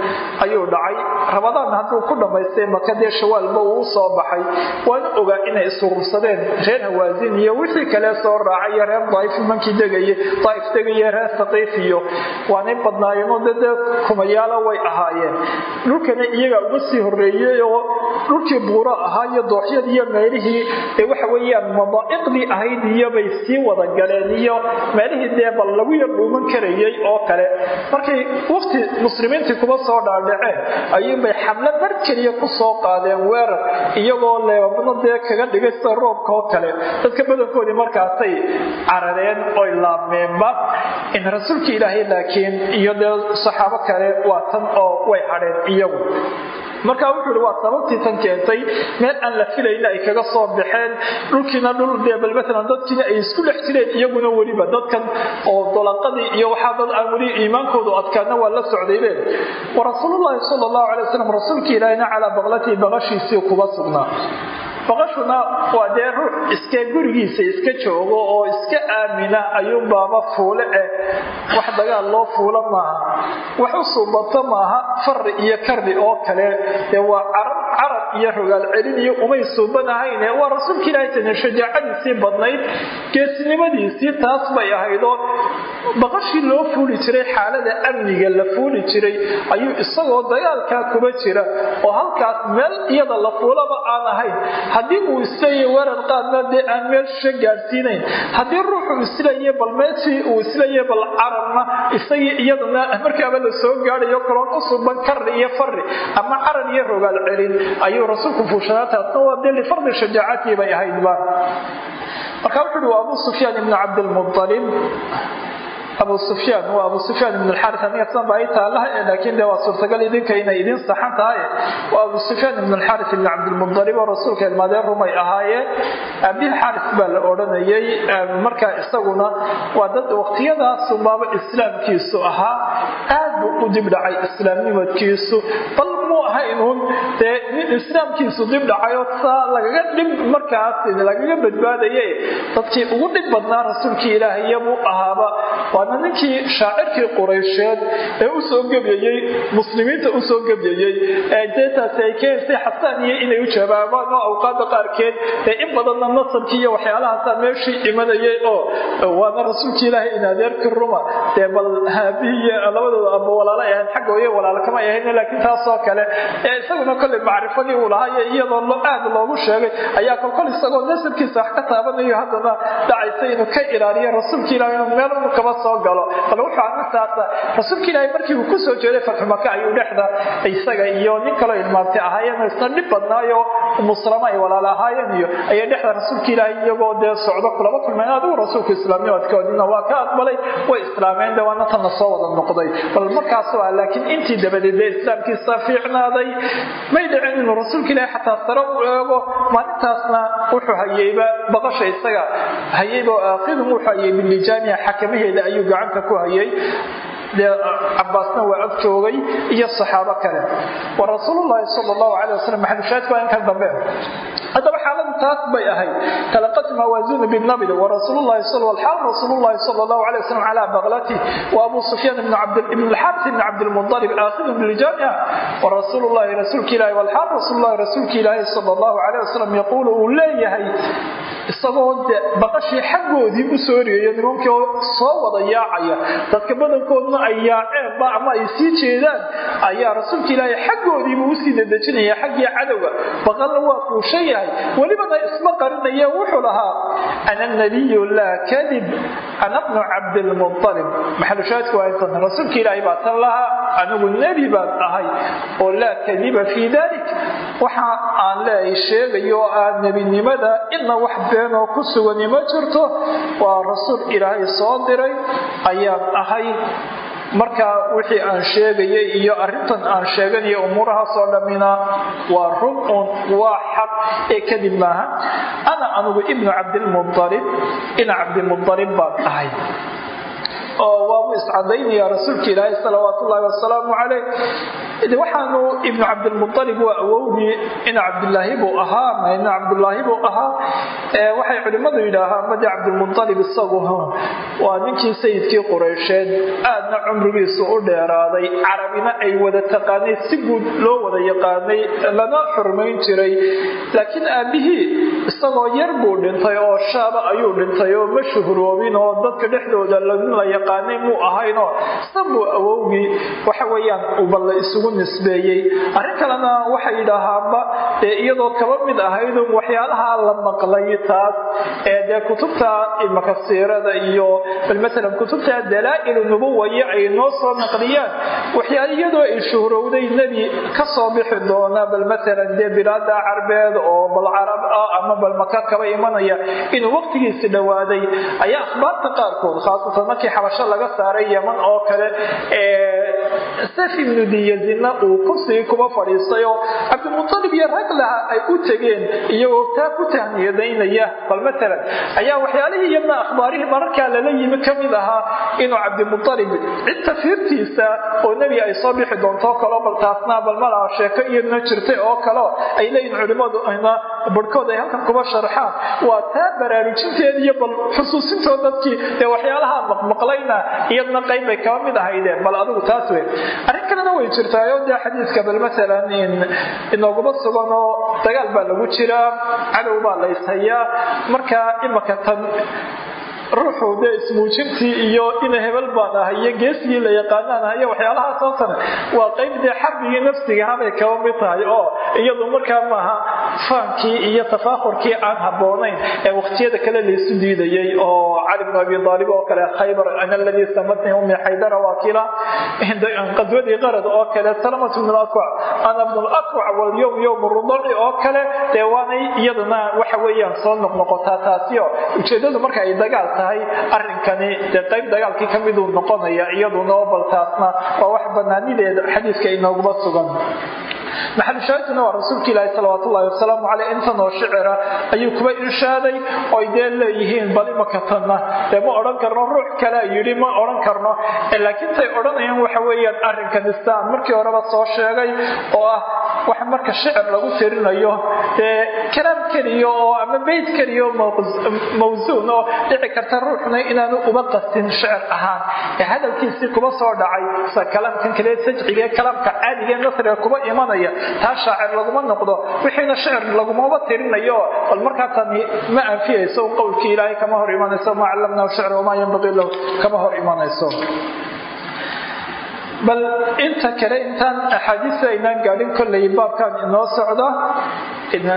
ayuu dhacay. Rabadaan hadduu ku dhammaystay maka dee shawaalba uu u soo baxay. Waana ogaa inay isurursadeen reer hawaasin iyo wixii kale soo raacay iyo reer daaif nimankii degaye daaif degaye reer saqiif iyo waanay badnaayeen oo dee kumayaala way ahaayeen dhulkana iyaga uga sii horeeyey oo dhulkii buuro ahaa iyo dooxyadii iyo meelihii ee waxa weeyaan madaa'iqdii ahayd iyobay sii wada galeen iyo meelihii dee bal lagu yar dhuuman karayay oo kale. Markay waqti muslimiintii kuba soo dhaadhaceen ayuunbay xamlo mar keliya ku soo qaadeen weerar iyagoo leebabno dee kaga dhigay sida roobka oo kale. Dadka badankoodii markaasay carareen oy laabmeenba in rasuulka ilaahay laakiin iyo dee saxaabo kale waa tan oo way hadheen iyagu marka wuxuu ihi waa sababtii tan keentay meel aan la filayna ay kaga soo baxeen. Dhulkiina dhul dee bal maalan dadkiina ay isku dhex jireen iyaguna weliba dadkan oo dolaqadii iyo waxaa dad aan weli iimaankoodu adkaana waa la socdaybeen wa rasuulullaahi sala allahu calay wasalam rasuulkii ilaahina calaa baqlatii baqashiisii kuba sugnaa baqashuna waa dee ruux iska gurigiisa iska joogo oo iska aamina ayuunbaaba fuule eh wax dagaal loo fuulo maaha. Wax u suubato maaha fari iyo karri oo kale. Dee waa carab carab iyo rogaal celin iyo umay suubanahayne waa rasuulka ilaahay shajaacadiisii badnayd geesinimadiisii taas bay ahaydoo baqashii loo fuuli jiray xaalada amniga la fuuli jiray ayuu isagoo dagaalkaa kuba jira oo halkaas meel iyada la fuulaba aan ahayn. Haddii uu isleeya weerar qaadna dee aan meelsha gaadhsiinayn haddii ruuxu isleeya bal meeshii uu isleeya bal carabna isagii iyadana markaaba la soo gaadhayo kaloon u suban karri iyo fari ama carar iyo rogaal celin ayuu rasuulku fuushanaa taasna waa dee lifardi shajaacatii bay ahaydba marka wuxu uhi waa sufyaan ibnu cabdilmualib abu sufyaan waa abu sufyaan ibn alxaris aniga sidan baa taalaha laakiin de waa suurtagal idinka inay idin saxan tahay. Waa abu sufyaan ibn alxaris ibn cabdilmualib oo rasuulka ilmaadeen rumay ahaayeen abihi xaris baa la odhanayay marka isaguna waa dad waqtiyadaasubaaba islaamkiisu ahaa aad buu u dibdhacay islaamnimadkiisu. Bal muu ahaynuun dee nin islaamkiisu dibdhacayoo saa lagaga dhib markaas lagaga badbaadaye dadkii ugu dhib badnaa rasuulkii ilaahiyabuu ahaaba waana ninkii shaacirkii quraysheed ee u soo gebyayey muslimiinta u soo gebyayey ee deetaasi ay keenaysay xasaan inay u jawaabaan oo awqaada qaarkeed ee in badanna nasabkii iyo waxyaalahaasa meeshii imanayay oo waana rasuulkii ilaahay in ruma dee bal haabihiiy labadooda aba walaalo ahayn xagga iyo walaalo kama ahayn laakiin taasoo kale ee isaguna kolley macrifadii uu lahaa iyo iyadoo aad loogu sheegay ayaa kolkol isagoo nasabkiisa wax ka taabanayo haddana dhacaysa inuu ka ilaaliyo rasuulka ilahi inuu meel unu kaba soo galo. Bal wuxuu arintaasa rasuulka ilaahi markii uu ku soo jeeday fatxumaka ayuu dhexda isaga iyo nin kaloo ilmaamtay ahaayeen isna dhib badnaayo muslama ay walaalo ahaayeen iyo ayay dhexda rasuulka ilaahi iyagoo dee socdo kulaba kulmeen adigu rasuulku islaamnimadkoodina waa ka aqbalay way islaameen de waana tanna soo wada noqday. Bal markaas waa laakiin intii dabadeed dee islaamkiisa fiicnaaday may dhicin inuu rasuulka ilaahi xataa sare u eego maalintaasna wuxuu hayeyba baqasha isaga hayeyba aakhidum wuxuu hayey bilijaamiya xakamaheeda ayuu gacanta ku hayay dee cabaasna waa ag joogay iyo saxaabo kale. Wa rasuululahi sal lahu alay wasalam maxalushaadku waa inkan dambe. Haddaba xaaladu taas bay ahayd. Talaqat mawaazinu binabd warasuululahi xaal rasuululahi sal lahu alay wasalam calaa baklati wa abu sufyaan ibn alxaaris ibn cabdilmualib aakhidun bilijaamiha warasuululahi rasuulka ilahi walxaal rasuululahi rasuulka ilaahi sal lahu alay wasalam yaquulu uu leeyahay isagoo de baqashii xaggoodii u soo riyayo nimankii oo soo wada yaacaya dadka badankoodna ay yaaceenba ama ay sii jeedaan ayaa rasuulka ilaahay xaggoodiibuu u sii dadejinaya xaggii cadowga. Baqalna waa fuushan yahay. Welibana isma qarinaya wuxuu lahaa ana nabiyu laa kadib ana bnu cabdilmualib maxalushaadku intan rasuulka ilaahay baa tan lahaa anigu nebi baan ahay oo laa kadiba fii dalik waxa aan leeyahay sheegayo oo nebinimada ina wax beenoo ku sugani ma jirto. Waa rasuul ilaahay soo diray ayaan ahay marka wixii aan sheegayay iyo arintan aan sheeganayo umuurahaasoo dhammina waa run un waa xaq. Ee kadib maaha ana anugu ibnu cabdilmualib ina cabdilmualib baan ahay oo waabu iscadaynaya rasuulka ilaahay salawaat ullaahi wasalaamu calayh waxaanu ibnu cabdilmualib waa awowgii ina cabdilaahi buu ahaa ma ina cabdulaahi buu ahaa waxay culimmadu yidhaahaan madi cabdilmualib isagu waa ninkii sayidkii qureysheed aadna cumrigiisu u dheeraaday carabina ay wada taqaanay si guud loo wada yaqaanay lana xurmayn jiray. Laakiin aabbihii isagoo yar buu dhintay oo shaaba ayuu dhintay oo ma shuhroobin oo dadka dhexdooda la yaqaanay muu ahaynoo? Sanbuu awowgii waxa weyaan uballa isugu nisbeeyey. Arrin kalena waxay yidhaahaanba dee iyadoo kaba mid ahaydun waxyaalaha la maqlay taas ee dee kutubta imaka siirada iyo bal maalan kutubta dalaa'ilu nubuwayo ay noo soo naqliyaan waxyaala iyadoo ay shuhrowday nebi ka soo bixi doona bal maalan dee bilaada carbeed oo bal carab ah ama bal maka kaba imanaya inuu waqtigiisi dhowaaday ayaa akhbaarta qaarkood khaasatan markii xabasho laga saaray yeman oo kale sef ibnu diyazina uu kursigii kuba fadhiistay oo cabdimualib iyo rag ay u tegeen iyagoo taa ku tahniyadaynaya. Bal maalan ayaa waxyaalihii iyadna akhbaarihii mararkaa lala yimi ka mid ahaa inuu cabdimualib cid tafiirtiisa oo nebi ay soo bixi doontoo kaleo bal taasna bal malaha sheeko iyadna jirtay oo kaleo ay leeyihiin culimmadu barhkood ay halkan kuba sharxaan. Waa taa baraarujinteeda iyo bal xusuusintoo dadkii ee waxyaalaha maqmaqlayna iyadna qayb bay kaba mid ahaydeen. Bal adigu taas wey arrin kalena way jirtaayo dee xadiiska bal maalan inooguma suganoo dagaal baa lagu jiraa cadow baa la yshayaa marka imaka tan ruuxu dee ismuujintii iyo ina hebel baan ahay iyo geesigii la yaqaanaan ahayo waxyaalahaas oo tan waa qayb dee xarbigii nafsigahabay kaba mid tahay oo iyadu markaa maaha faankii iyo tafaakurkii aan habboonayn ee waqtiyada kale laysu diidayay oo cali bnu abi aalib oo kale khaybar ana aladii samatni ummi xaydara waakila qadwadii qarad oo kale salamatu bn akwac ana bnu walyowm yowm rudaci oo kale dee waanay iyadana waxa weeyaan soo noqnoqotaa taasio ujeedadu marka ay dagaal tahay arrinkani dee qayb dagaalkii ka miduu noqonaya iyaduna oo bal taasna waa wax banaanideeda xadiiska inooguma sugan. Maxalushaahidkuna waa rasuulka ilaahi salawaat ullahi wasalaamu caleyh intan oo shicira ayuu kuba irshaaday oy dee leeyihiin bal imaka tanna. Dee ma odhan karno ruux kalea yidhi ma odhan karno. Laakiin tay odhanayaan waxa weeyaan arrinkan istaan markii horeba soo sheegay oo ah waxa marka shicir lagu tirinayo dee kalaam oo ama beyd mawsuun oo dhici karta ruuxna inaanu uba qastin shicir ahaan. Ee hadalkiisii kuba soo dhacay sida kalaamkan kale sajciga kalaamka caadiga nasriga kuba imanaya. Taa shaacir laguma noqdo wixiina shicir lagumaba tirinayo. Bal markaa tani ma anfiyayso qowlkii ilaahay kama hor imanayso ma callamnahu shicra wamaa yanbaqii lahu kama hor imanayso bal inta kale intaan axaadiista aynaan gaadhin kollay baabkan inoo socda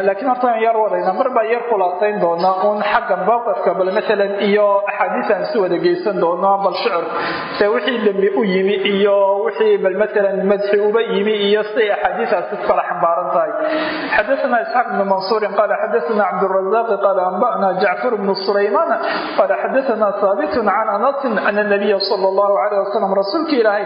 laakiin horta aan yar wadayna mar yar khulaatayn doona uun xagga mawqifka bal maalan iyo axaadiis aan si wada geysan doono bal shicir se wixii dembi u yimi iyo wixii bal maalan madxi uba yimi iyo siday axaadiisaasi kala xambaaran tahay xadaana isxaaq bnu mansuurin qaala xadaana cabdurazaq qaala anba'na jacfar bnu sulaymaan qaala xadaana haabitun can anasin ana nabiya sala allahu calayh wasalam rasuulka ilaahay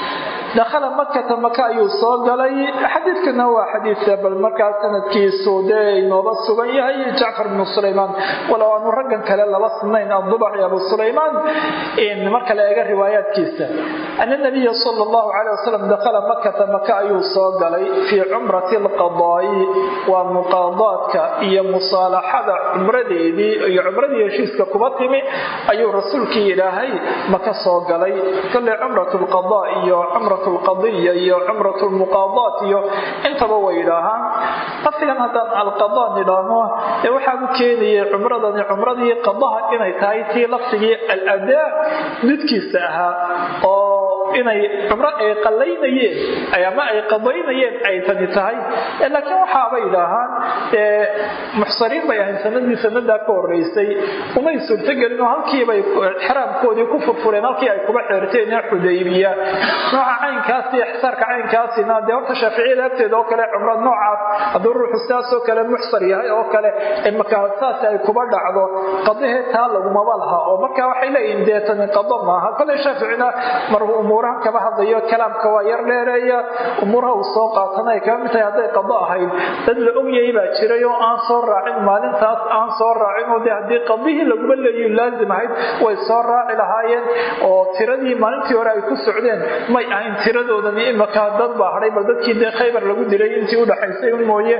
dakhala makata maka ayuu soo galay xadiidkana waa xadiidka bal markaa sanadkiisu dee inooba sugan yahay jacfar bnu sulaymaan walow aanu raggan kale laba sinayn adubaci abu sulaymaan marka la eega riwaayaadkiisa ana nabiya sala allahu calayh wasalam dakhala makata maka ayuu soo galay fii cumrati alqadaa'i waa muqaadaadka iyo musaalaxada cumradeedii iyo cumradii heshiiska kuba timi ayuu rasuulkii ilaahay maka soo galay kolley cumrat lqadaa iyo cumra lqadiya iyo cumrat lmuqaadaat iyo intaba way idhaahaan. Lafdigan haddaan alqada nidhaahno ee waxaagu keenayay cumradani cumradii qadaha inay tahay tii lafdigii aladaa midkiisa ahaa oo inay cumro ay qalaynayeen ama ay qadaynayeen ay tani tahay. Laakiin waxaabay idhaahaan muxsariin bay ahayn sanadii sanadaa ka horeysay umay suurtogelin oo halkiibay xraamkoodii ku furfureen halkii ay kuba xeerteen ee xudaybiya. Nooca caynkaasi ixsaarka caynkaasina dee horta shaaficiyada agteeda oo kale cumrad noocaas hadduu ruuxu sidaasoo kale muxsar yahay oo kale markaa saas ay kuba dhacdo qadahee taa lagumaba laha oo marka waxay leeyihiin dee qado maaha. Koley shaaficina mar umuurahan kaba hadlayo kalaamka waa yar dheereeya umuuraha uu soo qaatana ay kaba mid tahay hadday qado ahayd dad la ogyahay baa jiray oo aan soo raacin maalintaas aan soo raacin oo dee haddii qadihii laguma leeyihi laazim ahayd way soo raaci lahaayeen oo tiradii maalintii hore ay ku socdeen may ahayn tiradoodani imaka dad baa hadhay bal dadkii dee khaybar lagu dilay intii udhaxaysay mooye.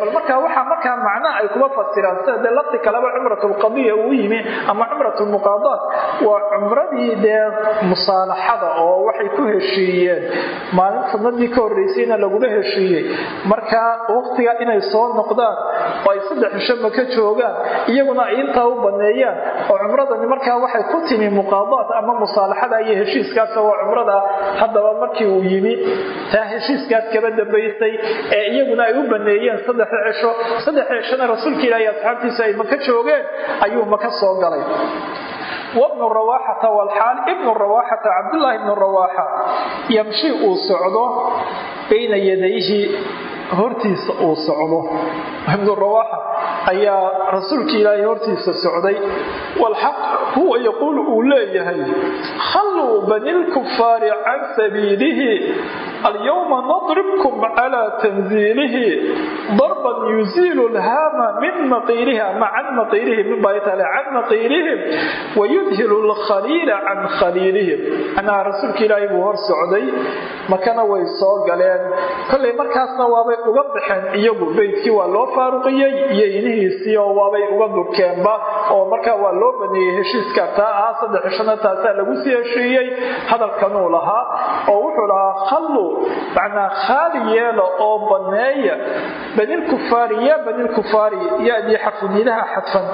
Bal markaa waxaa markaa macna ay kuma fasiraan. Sida dee lafti kaleba cumratulqadiya uu yimi ama cumratulmuqaadaat waa cumradii dee musaalaxada oo waxay ku heshiiyeen. Maalin sanadii ka horreysayna laguma heshiiyey. Markaa waqtiga inay soo noqdaan oo ay saddex cisho maka joogaan iyaguna ay intaa u baneeyaan oo cumradani markaa waxay ku timi muqaadaat ama musaalaxada iyo heshiiskaas waa cumrada haddaba markii uu yimi taa heshiiskaas kaba dambaysay ee iyaguna ay u baneeyeen saddexda cisho saddexda cishona rasuulka ilaahi asxaabtiisa ay maka joogeen ayuu maka soo galay wabnu rawaaxata walxaal ibnu rawaaxata cabdullaahi ibnu rawaaxa yamshi uu socdo bayna yadayhi hortiisa uu socdo ibnu rawaaxa ayaa rasuulka ilaahay hortiisa socday walxaq huwa yaquulu uu leeyahay khalluu bani lkufaari can sabiilihi alyowma nadribkum calaa tanziilihi darban yuziilu lhaama min maqiilihi ama can maqiilihi min baitale can maqiilihim wayudhilu lkhaliila can khaliilihim anaa rasuulka ilaahay buu hor socday makana way soo galeen kollay markaasna waabay uga baxeen iyagu beydkii waa loo faaruqiyey iyo inihiisii oo waabay uga durkeenba oo markaa waa loo baneeyey heshiiska taa ahaa saddex ishana taasaa lagu sii heshiiyey hadalkanuu lahaa oo wuxuu lahaa khallu macnaa khaali yeela oo baneeya banilkufaari yaa banilkufaari yadii xafunidaha xadfan.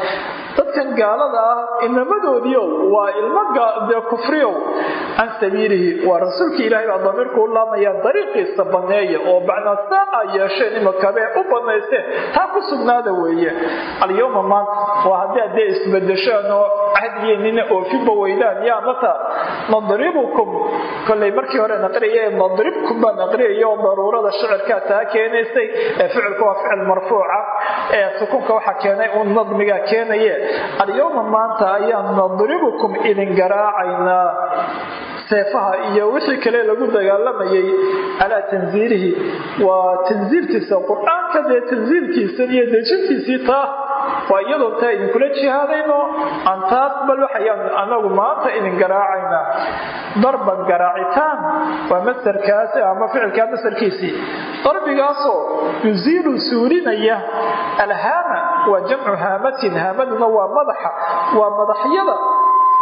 Dadkan gaalada ah inamadoodiiow waa ilmo dee kufriyow can sabiilihi waa rasuulka ilaahay baa damiirku u laamaya dariiqiisa baneeya oo bacnaa saa a yeesheen imakabe u banaysteen taa ku sugnaada weeye. Alyowma maanta waa haddii addee isbedeshaan oo oofinba weydaan yaa mata nadribukum. Kollay markii hore naqriya nadribkum baan naqriyaya oo daruurada shicirkaa taa keenaysay ee ficilku waa ficil marfuuca ee sukuunka waxaa keenay uun nadmigaa keenaye alyowma maanta ayaan nadribukum idin garaacaynaa seefaha iyo wixii kale lagu dagaalamayay calaa tanziilihi. Waa tanziilkiisa qur'aanka dee tanziilkiisa iyo dejintiisii taa waa iyadoo taa idinkula jihaadayno aan taas bal waxayaan anagu maanta idin garaacaynaa darban garaacitaan waa masarkaas ama ficilkaa masarkiisii darbigaasoo yuziilu suulinaya alhaama waa jamcu haamatin haamaduna waa madaxa waa madaxyada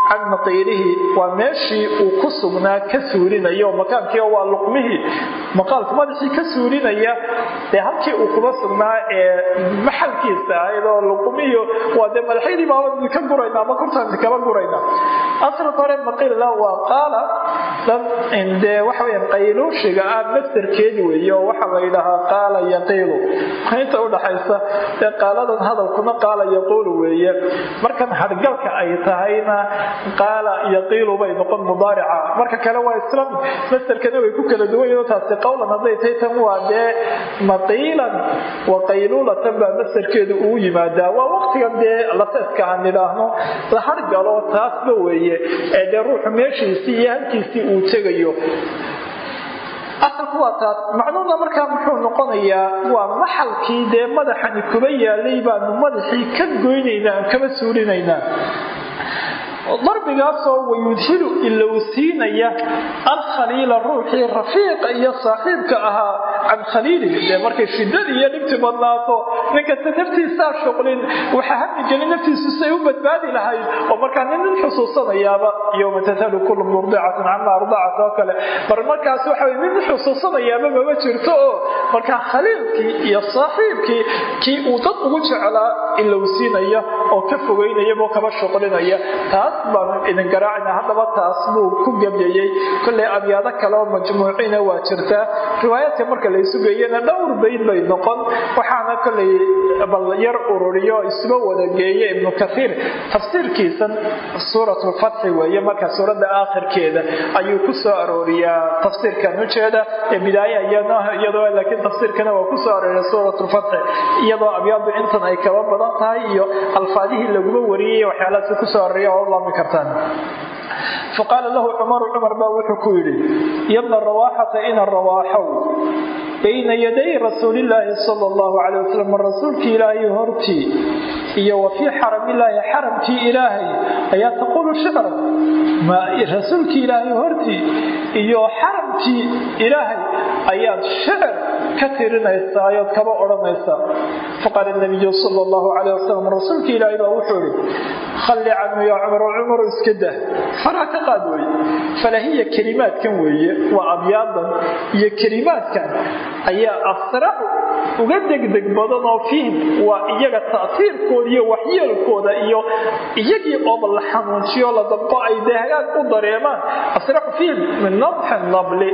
can maqiilihi waa meeshii uu ku sugnaa ka suurinayo makaankii waa luqmihii. Maqaalka madaxii ka suurinaya dee halkii uu kuma sugnaa ee maxalkiisa ahayd oo luqmihii waa dee madaxyadii baaba ka gurayna ama kurtaasi kaba gurayna. Asal hore maqiilla waa qaala dee waxa weya qayluushiga ah masdarkeedi weeye oo waxaa la yidhahaa qaala yaqiilu. Inta udhaxaysa dee qaaladan hadalkuna qaala yaquulu weeye. Markan hadhgalka ay tahayna qaala yaqiilu bay noqon mudaarica. Marka kale waa isla masderkana way ku kala duwan yihiin taasi qowlan hadday tahay tan waa dee maqiilan wa qayluulatan baa masderkeedu uu yimaadaa. Waa waqtigan dee laseeska aan nidhaahno la hargalo taasba weeye ee dee ruuxu meeshiisii iyo halkiisii uu tegayo. Asalku waa taas. Macnuhuna markaa muxuu noqonayaa waa maxalkii dee madaxani kuba yaalay baanu madaxii ka goynaynaa aan kaba suurinaynaa darbigaasoo wayudhilu ilowsiinaya alkhaliila ruuxii rafiiqa iyo saaxiibka ahaa can khaliilihi dee markay shidadii iyo dhibti badnaato ninkasta naftiisaa shuqlin waxaa hamigelin naftiisu say u badbaadi lahayd oo markaa nin nin xusuusanayaaba yowma tatalu kullu murdicatin cama ardacat oo kale. Mar markaas waxa nin nin xusuusanayaaba mama jirto oo markaa khaliilkii iyo saaxiibkii kii uu dad ugu jeclaa ilowsiinaya oo ka fogeynaya oo kaba shuqlinaya. Taas baanu idin garaacina haddaba taas buu ku gabyayey kolley abyaado kale oo majmuuciina waa jirtaa. Riwaayaadka marka la isu geeyana dhowr bayd bay noqon. Waxaana kolley bal ururiyo isuba wada geeye ibnu kaiir tafsiirkiisan suurat lfatxi weeye marka suuradda aakhirkeeda ayuu ku soo arooriyaa tafsiirkan. Ujeeda ee bidaaya iyadoo laakiin tafsiirkana waa ku soo arooriya suurat lfatxi iyadoo abyaadu intan ay kaba badan tahay iyo alfaadihii laguma wariyey waxyaalaasi ku soo arooriya oo laami kartaan. Faqaala lahu cumaru cumar baa wuxuu ku yidhi yabna rawaaxata ina rawaaxow bayna yaday rasuulillaahi sala allahu calay wasalam rasuulkii ilaahay hortii iyo wa fii xaramillaahi xaramkii ilaahay ayaa taquulu shicran rasuulkii ilaahay hortii iyo xaramkii ilaahay ayaad shicr ka tirinaysaa ood kaba odhanaysaa. Faqaala nabiyu sala allahu calay wasalam rasuulkii ilaahay baa wuxuu ihi khalli canhu yaa cumar oo cumaro iska dah faraa ka qaad weeye falahiya kelimaadkan weeye waa abyaadan iyo kelimaadkan ayaa asracu uga degdeg badan oo fiihim waa iyaga ta'siirkooda iyo waxyeelkooda iyo iyagii ooba la xanuunjiyo la dabqo ay dehagaag u dareemaan. Asracu fiihim min nadxi nabli.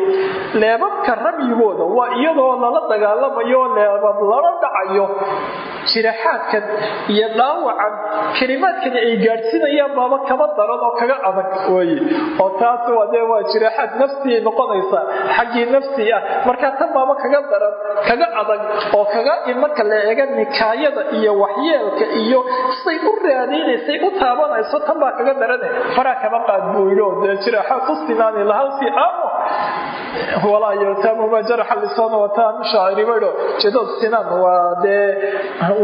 Leebabka rabyigooda waa iyadoo lala dagaalamayo leebab lala dhacayo. Jiraxaadkan iyo dhaawacan kelimaadkani ay gaadhsiinayaan baaba kaba daran oo kaga adag weye oo taas waa dee waa jiraxaad nafsiay noqonaysaa xaggii nafsi ah. Markaa tan baaba kaga daran kaga adag oo kaga marka la eega nikaayada iyo waxyeelka iyo say u raadaynaysay u taabanayso tan baa kaga darane faraa kama qaad buu yidhi oo dee jiraxaad ku sinaani lahalsi amo walaa yotaamu ma jaraxa lisaan wataan shaaciri baydho sinaan waa dee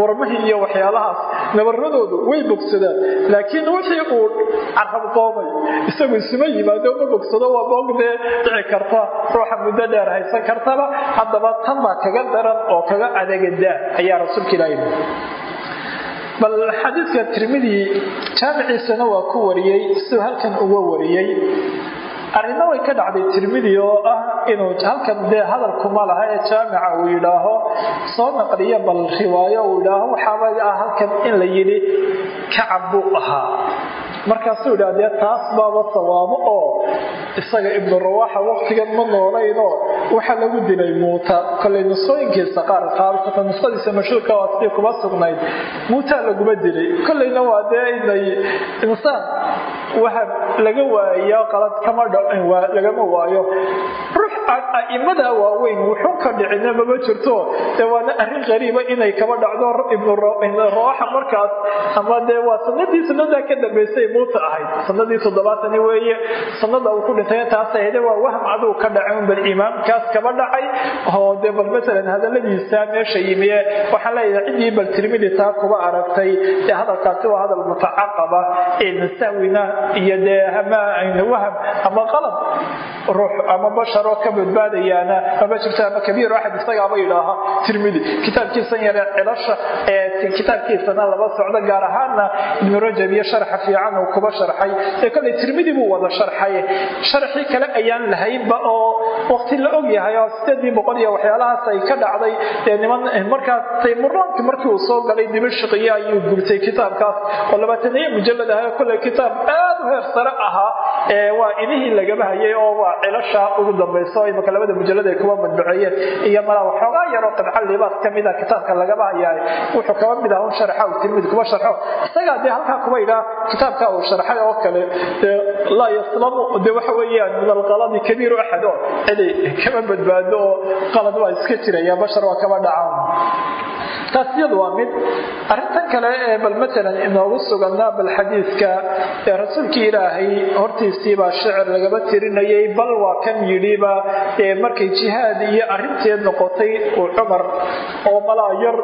warmihii iyo waxyaalahaas nabaradoodu way bogsadaan laakiin wixii uu carab qoomay isagu isuma yimaado ma bogsado waa boog dee dhici karta ruuxa muddo dheer haysan kartaba haddaba tan baa kaga daran oo kaga adagadaa ayaa rasuulka ilaahi bal xadiidka tirmidi jaamiciisana waa ku wariyey siduu halkan uga wariyey arrimo way ka dhacday tirmidi oo ah inuu halkan dee hadalkuma laha ee jaamica uu yidhaaho soo naqliyo bal riwaayo uu yidhaaho waxaaba ah halkan in la yidhi kacab buu ahaa markaasuu yidhaha dee taas baaba sawaabo oo isaga ibnu rawaaxa waqtigan ma noolaynoo waxaa lagu dilay muuta. Kolay nusooyinkiisa qaar qaabsata nusadiisa mashhuurka waa sidii kuma sugnayd. Muutaa laguma dilay. Kollayna waa dee inay insaan waxa laga waayo qalad kama lagama waayo. Ruux a'imada waaweyn wuxuu ka dhicina mama jirto. Dee waana arrin qariiba inay kaba dhacdo ibnu rawaaxa markaas. Ama dee waa sanadii sanadaa ka dambaysay muuta ahayd. Sanadii toddobaatani weeye sanada uu ku dhintay taas ahayde waa wahm aduu ka dhacay bal imaamkaas kaba dhacay. Oo dee bal masalan hadaladiisa meesha yimiye waxaan leeyahay ciddii bal tirmidi taa kuba aragtay dee hadalkaasi waa hadal mutacaqaba ee nasawina iyo dee ama waham ama qalab ruux ama basharoo ka badbaadayaana mama jirto ama kabiir axad isagaaba yidhaaha tirmidi kitaabkiisan yare cilasha ee kitaabkiisana laba socdo gaar ahaana ibnu rajab iyo sharxa fiican uu kuba sharxay. Ee kolley tirmidi buu wada sharxay. Sharxii kale ayaan lahaynba oo waqti la og yahay oo sideedii boqol iyo waxyaalahaas ay ka dhacday. Ee niman markaas taymurlaanki markii uu soo galay dimashqiya ayuu gubtay kitaabkaas. Oo labaataniyo mujalad ahaa kolley kitaab aad u heer sare ahaa waa inihii lagaba hayay oo waa cilasha ugu dambayso. Imaka labada mujalad ay kuba madbaceeyeen iyo malaa waxoogaa yaroo qidca libaas ka mida kitaabka lagaba hayaay wuxuu kaba mid ah un sharxa uu tirmidi kuba sharxo. Isagaa dee halkaa kuba idhaa kitaabka uu sharxay oo kale laa yaslamu de waxa weeyaan min alqaladi kabiiru axad oo cidi kama badbaado oo qalad waa iska jiraya bashar waa kaba dhacaan taas iyadu waa mid arintan kale ee bal matalan inoogu suganaa bal xadiidka ee rasuulkii ilaahay hortiisiibaa shicir lagaba tirinayay bal waa kan yidhiba markay jihaad iyo arinteed noqotay uu cumar oo malaa yar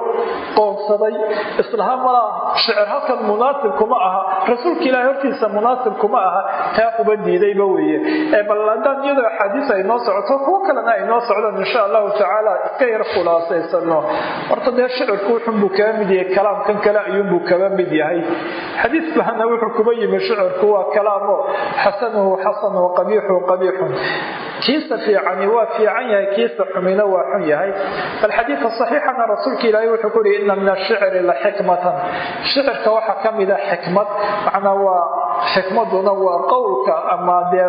qoonsaday. Islaha malaa shicir halkan munaasib kuma aha rasuulka ilaahay hortiisa munaasib kuma aha taa uba diidayba weeye. Bal haddaan iyadoo axaadiis ay noo socoto kuwo kalena ay noo socdaan insha allahu tacaala iska yar khulaasaysano horta shicirku wuxunbuu kaga mid yahay kalaamkan kale ayuunbuu kaga mid yahay. Xadiis bahana wuxuu kuba yimi shicirku waa kalaamo xasanuhu xasan wa qabiixuhu qabiixun kiisa fiicani waa fiican yahay kiisa xumina waa xun yahay. Bal xadiidka saxiixana rasuulka ilaahay wuxuu ku yihi ina min ashicri la xikmatan. Shicirka waxaa ka mida xikmad macnaa waa xikmaduna waa qowlka ama dee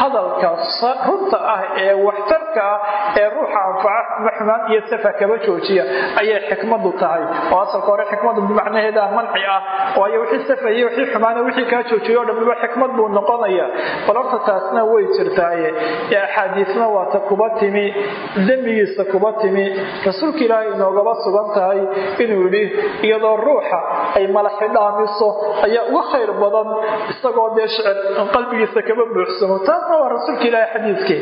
hadalka runta ah ee waxtarka ah ee ruuxa anfaca ma xumaan iyo safa kaba joojiya ayay xikmadu tahay oo asalka hore xikmadu bimacnaheeda manci ah waayo wixii safa iyo wixii xumaana wixii kaa joojiyo o dhammiba xikmad buu noqonaya. Bal horta taasna way jirtaaye. Axaadiisna waata kuba timi dembigiisa kuba timi. Rasuulka ilaahay inoogaba sugan tahay inuu yidhi iyadoo ruuxa ay malaxi dhaamiso ayaa uga khayr badan isagoo dee shicir qalbigiisa kaba buuxsamo taasna waa rasuulka ilaahay xadiiskii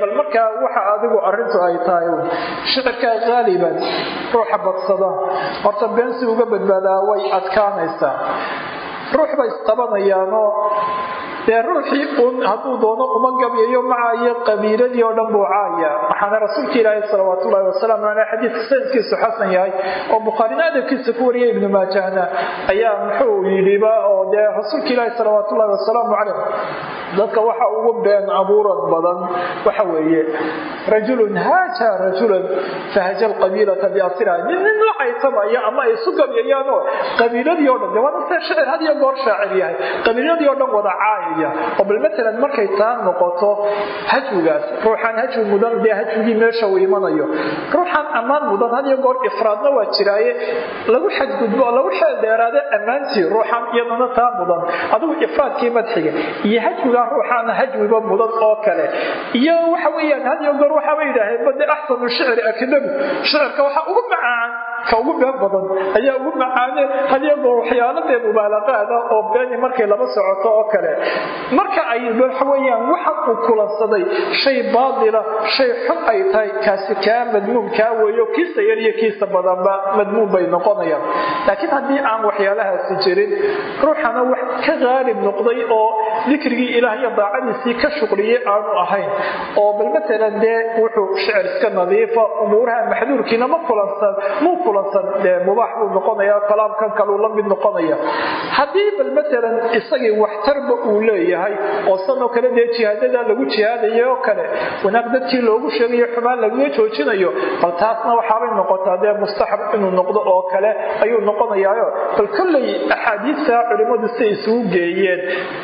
bal markaa waxa adigu arrintu ay tahay shicirka haaliban ruuxa badsada horta beensi uga badbaadaa way adkaanaysaa. Ruux bay isqabanayaanoo dee ruuxii un hadduu doono uma gabyayo macayo qabiiladii oo dhan buu caaya waxaana rasuulka ilaahay salawaat ullahi wasalaamu caleyh xadiidka sanadkiisu xasan yahay oo bukhaarina adabkiisa ku wariyay ibnu maajahna. Ayaa muxuu yidhiba oo dee rasuulka ilaahi salawaat ullahi wasalaamu caleyh dadka waxa ugu been abuurad badan waxa weeye rajulun haaja rajulan fahaja alqabiilata biasriha nin nin la caytamaya ama ay isu gabyayaanoo qabiiladii o dhan de waa se shicir had iyo goor shaacir yahay. Qabiiladii oo dhan wada caayaya oo bal matalan markay taa noqoto hajwigaas ruuxaan hajwi mudan dee hajwigii meesha uu imanayo. Ruuxaan ammaan mudan had iyo goor ifraadna waa jiraaye. Lagu xadgudbo oo lagu xeeldheeraada ammaantii ruuxaan iyadana taa mudan. Adigu ifraadkii madxiga iyo hajwigaa ruuxaana hajwiba mudan oo kale. Iyo waxa weeyaan had iyo goor waxaaba yidhaaheen bade axsanu shicri akdabu shicirka waxaa ugu macaan ka ugu been badan ayaa ugu macaane had iyo goor waxyaalo dee mubaalaqaada oo beeni markay laba socoto oo kale. Marka ay waxa weeyaan waxan uu kulansaday shay baadila shay xun ay tahay kaasi kaa madmuum kaa weeyo kiisa yar iyo kiisa badanba madmuum bay noqonayaan. Laakiin haddii aan waxyaalahaasi jirin ruuxana wax ka qaalib noqday oo dikrigii ilaah daacadiisii ka shuqliyey aanu ahayn oo bal matalan dee wuxuu shicir iska nadiifa umuuraha maxduurkiina ma kulansan muu kulansan dee mubaax buu noqonaya kalaamkan kaluu la mid noqonaya. Haddii bal matalan isagii waxtarba uu leeyahay oo sanoo kale dee jihaadada lagu jihaadayo kale wanaag dadkii loogu sheegayo xumaan lagaga joojinayo bal taasna waxaabay noqotaa dee mustaxab inuu noqdo oo kale ayuu noqonayaayo. Bal kolley axaadiista culimmadu siay isugu geeyeen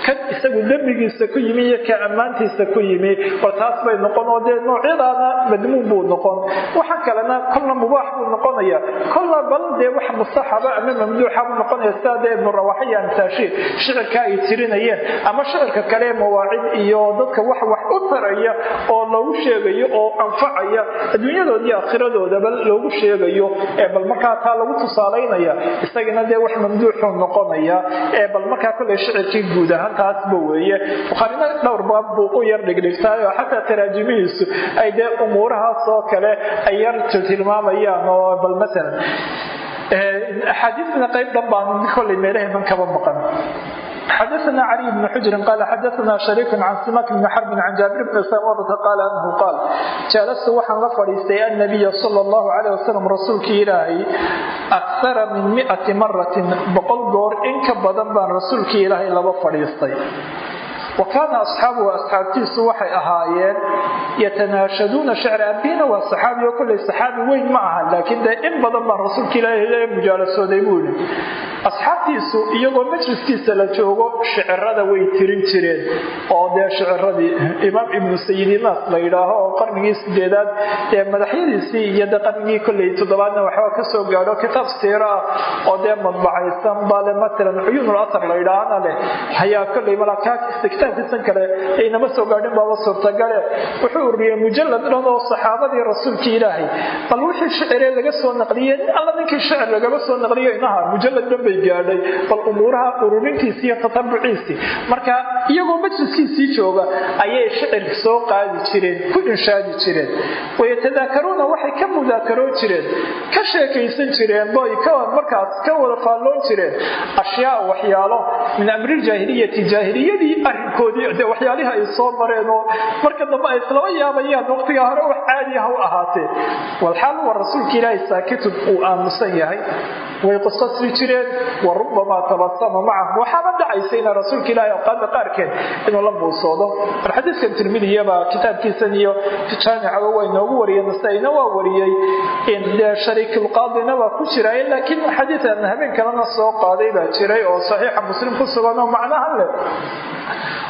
kan isagu dembigiisa ku yimi iyo ka ammaantiisa ku yimi bal taas bay noqon oo dee noocyadaana madmuun buu noqon. Waxa kalena kolna mubaax buu noqonaya kolna bal dee wax mustaxaba ama mamduuxa buu noqonaya sidaa dee ibnu amtaashiir shicirka ay tirinayeen ama shicirka kale mawaacid iyo dadka wax wax u taraya oo loogu sheegayo oo anfacaya adduunyadooda iyo aakhiradoodaba loogu sheegayo ee bal markaa taa lagu tusaalaynaya isagana dee wax mamduuxuu noqonaya bal markaa kolley shicirkii guud ahaan taasba weeye. Bukhaarina dhowr baab buu u yar dhigdhigtaay oo xataa taraajimihiisu ay dee umuurahaas oo kale ay yar tilmaamayaan oo bal maalan axaadiitana qayb dhan baan kolay meelaheenan kaba maqan. Xadaana cali bn xujrin qaal xadaana shariiku can simak bni xarbin can jaabir bn samurata qaala anahu qaal jaalastu waxaan la fadhiistay annabiya sal llahu caleyh wasalam rasuulkii ilaahay akara min miati maratin boqol goor in ka badan baan rasuulkii ilaahay laba fadhiistay wa kaana asxaabuhu asxaabtiisu waxay ahaayeen yatanaashaduuna shicra abina waa saxaabi oo kolley saxaabi weyn ma aha laakiin dee in badan baan rasuulka ilaahay mujaalasooday buu yidhi. Asxaabtiisu iyagoo majliskiisa la joogo shicirada way tirin jireen oo dee shiciradii imaam ibnu sayidinaas la yidhaaho oo qarnigii sideedaad dee madaxyadiisii iyo de qarnigii kolley toddobaadna waxba ka soo gaadho kitaab siiro ah oo dee madbacaysan baale matalan cuyuunul asar la yidhaahana leh ayaa kolley malakaakista kitaabkiisan kale aynama soo gaadhin baaba suurtagale wuxuu ururiyey mujalad dhan saxaabadii rasuulkii ilaahay. Bal wixii shiciree laga soo naqliyey alla ninkii shicir lagama soo naqliyo inaha mujalad dhan bay gaadhay. Bal umuuraha ururintiisii iyo tatabuciisii marka iyagoo majliskiisii jooga ayay shicirka soo qaadi jireen ku inshaadi jireen. Wayatadaakaruuna waxay ka mudaakaroo jireen ka sheekaysan jireen boy markaas ka wada faalloon jireen. Ashyaa waxyaalo min amrijaahiliyati jaahiliyadii arrinkoodii de waxyaalihii ay soo mareen oo marka dambe ay islaba yaabayaan waqtiga hore wax caadi ah u ahaatee. Walxaal wa rasuulka ilaahay saakitun uu aamusan yahay. Way qisasri jireen wa rubamaa tabasama macahu waxaaba dhacaysa ina rasuulka ilaahay awqaada qaarkeed inuu la muusoodo bal xadiiskan tirmidiyaba kitaabkiisan iyo jaamicaba waa inoogu wariyey nasaa-ina waa wariyey dee shariikulqaadina waa ku jiraay laakiin xadiian habeen kalena soo qaaday baa jiray oo saxiixa muslim ku sugan oo macnahan leh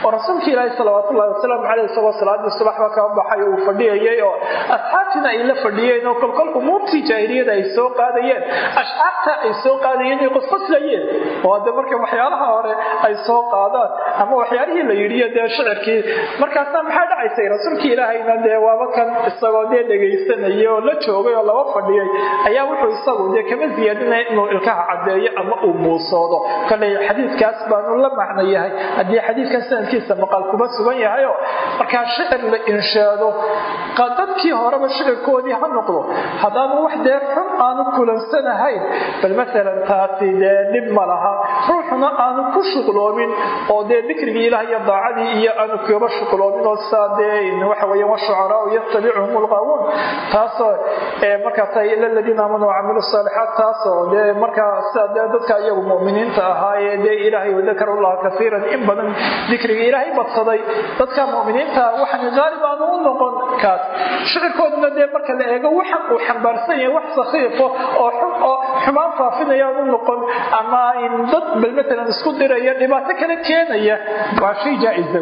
oo rasuulka ilaahi salawaat ullahi wasalaamu caleyh isagoo salaadii subaxba kaba baxay uu fadhiyayay oo asxaabtiina ay la fadhiyeen oo kolkol umuurtii jaahiliyada ay soo qaadayeen ashcaarta ay soo qaadayeen ay qosqoslayeen oo hadde marka waxyaalaha hore ay soo qaadaan ama waxyaalihii la yidhiyo dee shicirkii. Markaasa maxaa dhacaysay? Rasuulkii ilaahayna dee waaba isagoo dee dhegaysanayay oo la joogay oo laba fadhiyay. Ayaa wuxuu isagu dee kama siyaadinaya inuu ilkaha caddeeyo ama uu muusoodo. Koley xadiidkaas baanu la macno yahay haddii xadiidkan sanadkiisa maqal kuma sugan yahayo markaa shicir la inshaado dadkii horeba shicirkoodii ha noqdo. Haddaanu wax dee aanu kulansanahayn bal maalan taasi dee dhib ma laha. Ruuxuna aanu ku shuqloomin oo dee dikrigii ilaah iyo daacadii iyo aanu kaba shuqloomin oo saa dee waxa weeye washucaraau yattabicuhum lqaawuun taasoo markaasa ila aladiina aamanuu wacamilu saalixaat taasoo dee markaa sida dee dadka iyagu mu'miniinta ahaayee dee ilaahay wadakarullaha kaiiran in badan dikriga ilaahay badsaday. Dadka muminiinta waxaan qaalib aanu u noqon kaas shicirkooduna dee marka la eego waxan uu xambaarsan yahay wax sakhiifo oo xun oo xumaan faafinaya aanu noqon. Ama dad bal matalan isku diraya dhibaato kale keenaya waa shay jaa-isa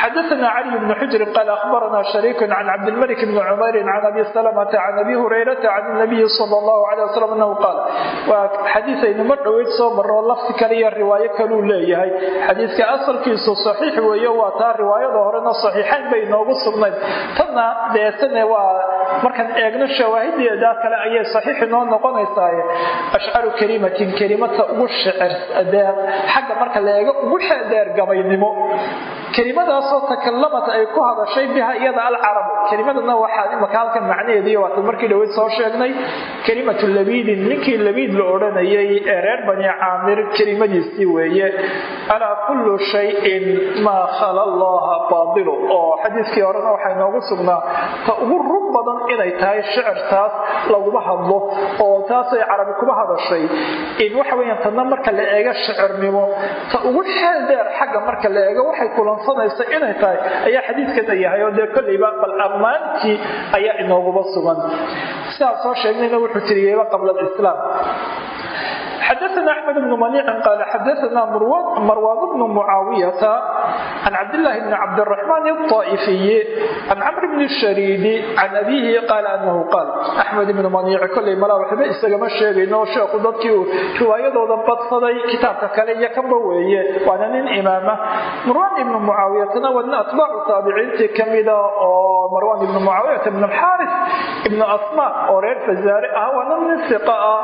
xadaana cali bn xujri qaal ahbarana shariiku can cabdilmalik bni cumeyrin can abi salamata can abi hurayrata can nabiyi sal llahu alay wasalam anahu qaal waa xadiiaynuma dhoweyd soo marro oo lafsi kale iyo riwaayo kaluu leeyahay xadiidka asalkiisu saxiix weeye waa taa riwaayada horena saxiixayn bay inoogu sugnayd tanna deesane waa markaan eegno shawaahideedaa kale ayay saxiix inoo noqonaysaaye ashcaru kalimatin kelimata ugu shicir xagga marka la eego ugu xeedeer gabaynimo kelimadaas kelimadaasoo takalamat ay ku hadashay biha iyada alcarab kelimadana waxaa imaka halkan macnaheediiy waatan markii dhaweyd soo sheegnay kelimatu labiidin ninkii labiid la odhanayay ee reer bani caamir kelimadiisii weeye alaa kullu shayin maa khala allaha baadilu. Oo xadiiskii horena waxaa inoogu sugnaa ta ugu rug badan inay tahay shicirtaas laguma hadlo oo taasay carabi kuma hadashay. Waxa weeyaan tadna marka la eego shicirnimo ta ugu xeel dheer xagga marka la eego waxay kulansanaysa inay tahay. Ayaa xadiidkana yahay oo dee kolleyba bal ammaantii ayaa inooguba sugan. Sidaas soo sheegnayna wuxuu tiriyeyba qabla alislaam. Xadaثna axmed bn maniicin qaal xadaثna marwaan bnu mucaawiyata can cabdilaahi bni cabdiraxmaan iطaa'ifiyi can camr bni shariidi can abiihi qaala anahu qaal axmed ibnu maniici koley malaa waxba isagama sheegayno sheekhu dadkii uu riwaayadooda badsaday kitaabka kale iyo kaba weeye waana nin imaama marwaan ibnu mucaawiyatana waa nin atbaacu taabiciintii ka mida oo marwaan ibnu mucaawiyata ibnu alxaaris ibnu asmaa oo reer fasaare ah waana nin siqa ah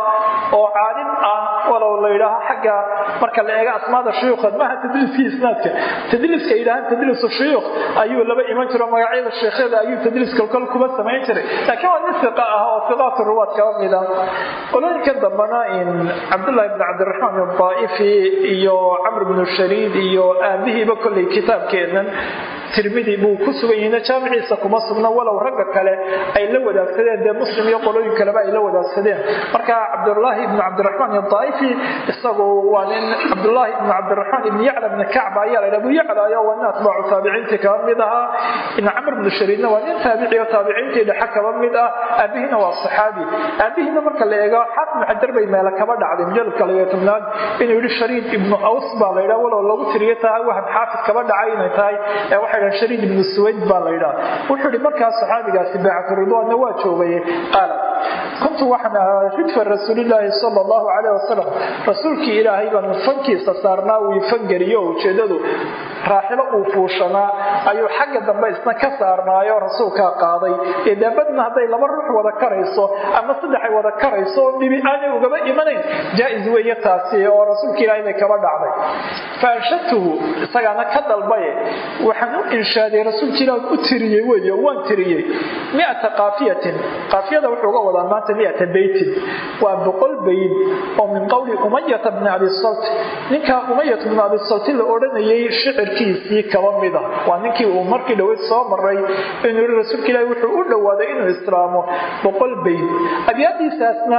oo caalim ah walow la yidhaaho xagga marka la eega asmaada shuyuukha maaha tadriiskii isnaadka tadliiska yidhahaan tadliisu shuyuukh ayuu laba iman jiro magacyada sheekhyada ayuu tadliis kolkol kuba samayn jiray. Laakiin waa nin iqa ah oo iqaatu ruwaad kaba mida qolooyinka dambana cabdullahi bn cabdiraxmaan adaa'ifi iyo camr bnu shariid iyo aabihiiba kollay kitaabkeenan tirmidi buu ku sugan yahina jaamiciisa kuma sugna walow ragga kale ay la wadaagsadeen dee muslim iyo qolooyin kaleba ay la wadaagsadeen marka cabdulaahi ibnu cabdiraxmaan adaa'ifi isagu waa nin cabdulaahi ibnu cabdiraxmaan ibn yacla bni kacba ayaa la abu yaclaayo waa nin atbaacu taabiciintii kaba mid ahaa camr bnu shariidna waa nin taabiciyo taabiciintii dhexe kaba mid ah aabihiina waa saxaabi aabihiina marka la eego xaafid xajar bay meele kaba dhacday mujaladka labayo tobnaad inuu yihi shariid ibnu aws baa la yidhaha walow lagu tiriyo tahay wahab xaafid kaba dhacay inay tahay waxay dhahan shariid ibnu suwayd baa la yidhaha wuxuu yihi markaas saxaabigaasi baacatu ridwaanna waa joogaye qaala kuntu waxaan ahaa ridfa rasuulilaahi sala allahu caleyh wasalam rasuulkii ilaahay baan fankiisa saarnaa uu ifangeliyo oo ujeedadu raaxilo uu fuushanaa ayuu xagga dambe isna ka saarnaayo rasuulkaa qaaday. Ee daabadna hadday laba ruux wada karayso ama saddexay wada karayso dhibi aanay ugaba imanayn. Jaa-is weeye taasi oo rasuulka ilaahay bay kaba dhacday. Fa isagaana ka dalbaye. Waxaan u inshaaday rasuulka ilaah u tiriyey weeye waan tiriyey. Miata kaafiyatin kaafiyada wuxuu uga wadaa maanta miata beytin waa boqol bayd oo min qowli umayata bni abi salt. Ninka umayat bni abi salti la odhanayay shicirkiisii kaba mida waa ninkii uu markii dhaweyd soo maray inuu yiri rasuulka ilaahi wuxuu u dhowaaday inuu islaamo boqol bayd abyaadiisaasna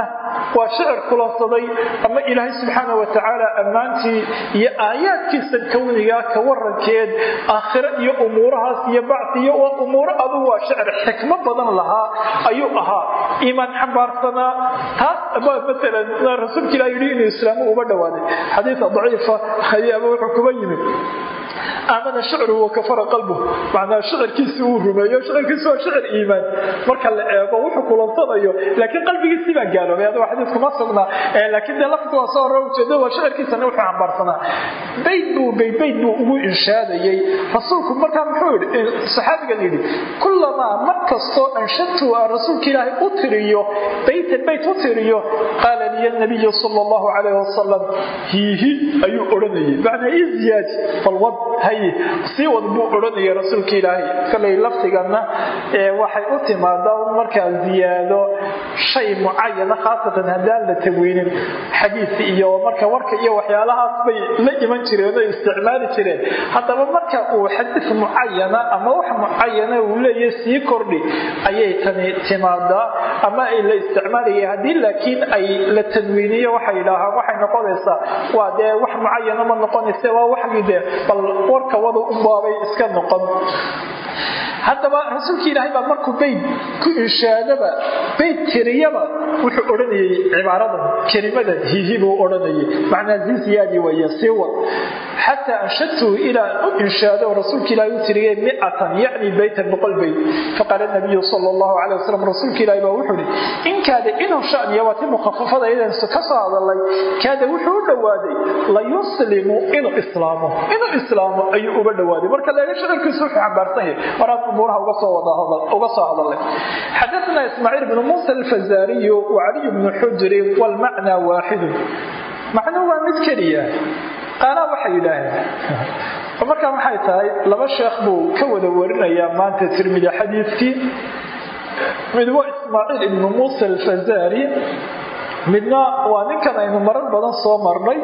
waa shicir kulansaday ama ilaahay subxaana wa tacaala ammaantii iyo aayaadkiisan kownigaa ka warankeed aakhiro iyo umuurahaas iyo bacsi iyo umuuro adugu waa shicir xikmo badan lahaa ayuu ahaa. Iimaan xambaarsanaa taas maalan rasuulka ilah yidhi inuu islaamu uba dhowaaday. Xadiisa daciifa hayaaba wuxuu kuba yimid aamana shicru kafara qalbu macnaa shicirkiisi uu rumeeyo shicirkiisi waa shicir iimaan marka la eego wuxuu kulansanayo laakiin qalbigiisii baa gaaloobay adigo xadiis kuma sugnaa laakiin dee lafti waa soo hore ujeedo waa shicirkiisana wuxuu xambaarsanaa bayd buu bayd bayd buu ugu inshaadayey rasuulku markaa muxuu yidhi saxaabigan yidhi kulamaa mar kastoo anshadtu aan rasuulka ilaahay u tiriyo baytan bayt u tiriyo qaala liya nabiyu sala allahu calayh wasalam hiihi ayuu odhanayay macnaa ii ziyaadi balwad haye sii wad buu odhanaya rasuulka ilaahay. Kolay laftigana waxay u timaadaa markaa ziyaado shay mucayana khaasatan haddaan la tagweynin xadiis iyo marka warka iyo waxyaalahaas bay la iman jireen oo isticmaali jireen. Haddaba marka uu xadiis mucayana ama wax mucayana uu leeyahay sii kordhi ayay tani timaadaa ama ay la isticmaalaya haddii laakiin ay la tadwiiniyo waxay yidhaahaan waxay noqonaysaa waa dee wax mucayana ma noqonaysa waa waxgii dee bal warka wada u baabay iska noqon. Haddaba rasuulka ilaahay baa markuu bayd ku inshaadaba bayd tiriyaba wuxuu odhanayay cibaaradan kelimadan hihi buu odhanayay. Macnaa sii wad xataa anshadtuhu ilaa u inshaado rasuulka ilaahay u tiriyay miatan yacni baytan boqol bayd faqaala nabiyu sala allahu calay wasalam rasuulka ilaahay baa wuxuu ihi in kaada inuu shaniya waa ti mukhafafada iyadan ka soo hadalay kaada wuxuu u dhowaaday la yuslimu inuu islaamo inuu islaamo ayuu uga dhowaaday marka leega shicirkiisu wuxuu xambaarsan yahay horaad umuuraha uga soo hadalay xadaثna ismaaciil bnu muusa alfazaariyu wacaliy bnu xujrin wlmacnaa waaxidu macnuu waa mid keliya qaala waxay yidhaaheen markaa maxay tahay laba sheekh buu ka wada warinayaa maanta tirmidi xadiidkii. Mid waa ismaaciil ibnu muusa alfazaari midna waa ninkan aynu marar badan soo marnay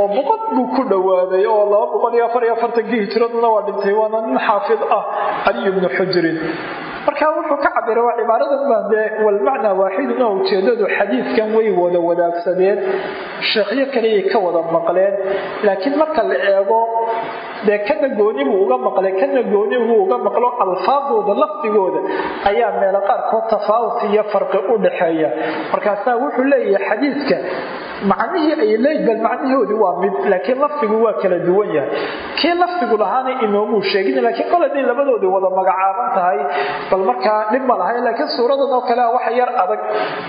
oo boqod buu ku dhowaaday oo laba boqol iyo afar iyo afartankii hijiraduna waa dhintay waana nin xaafid ah caliy bnu xujrin marka wuxuu ka cabiray waa cibaaradan baa dee walmacnaa waaxidun oo ujeedadu xadiidkan way wada wadaagsadeen sheekhyo kaleyay ka wada maqleen laakiin marka la eego dee kana gooni buu uga maqlay kana gooni buu uga maqlo alfaadooda lafdigooda ayaa meelo qaarkood tafaawut iyo farqi u dhaxeeya markaasaa wuxuu leeyahay xadiidka macnihii ay leey bal macnahoodii waa mid laakiin lafdigu waa kala duwan yahay. Kii lafdigu lahaana inoomuu sheegin laakiin kol haday labadoodii wada magacaaban tahay bal markaa dhib ma lahay laakiin suuradan oo kale waxa yar adag.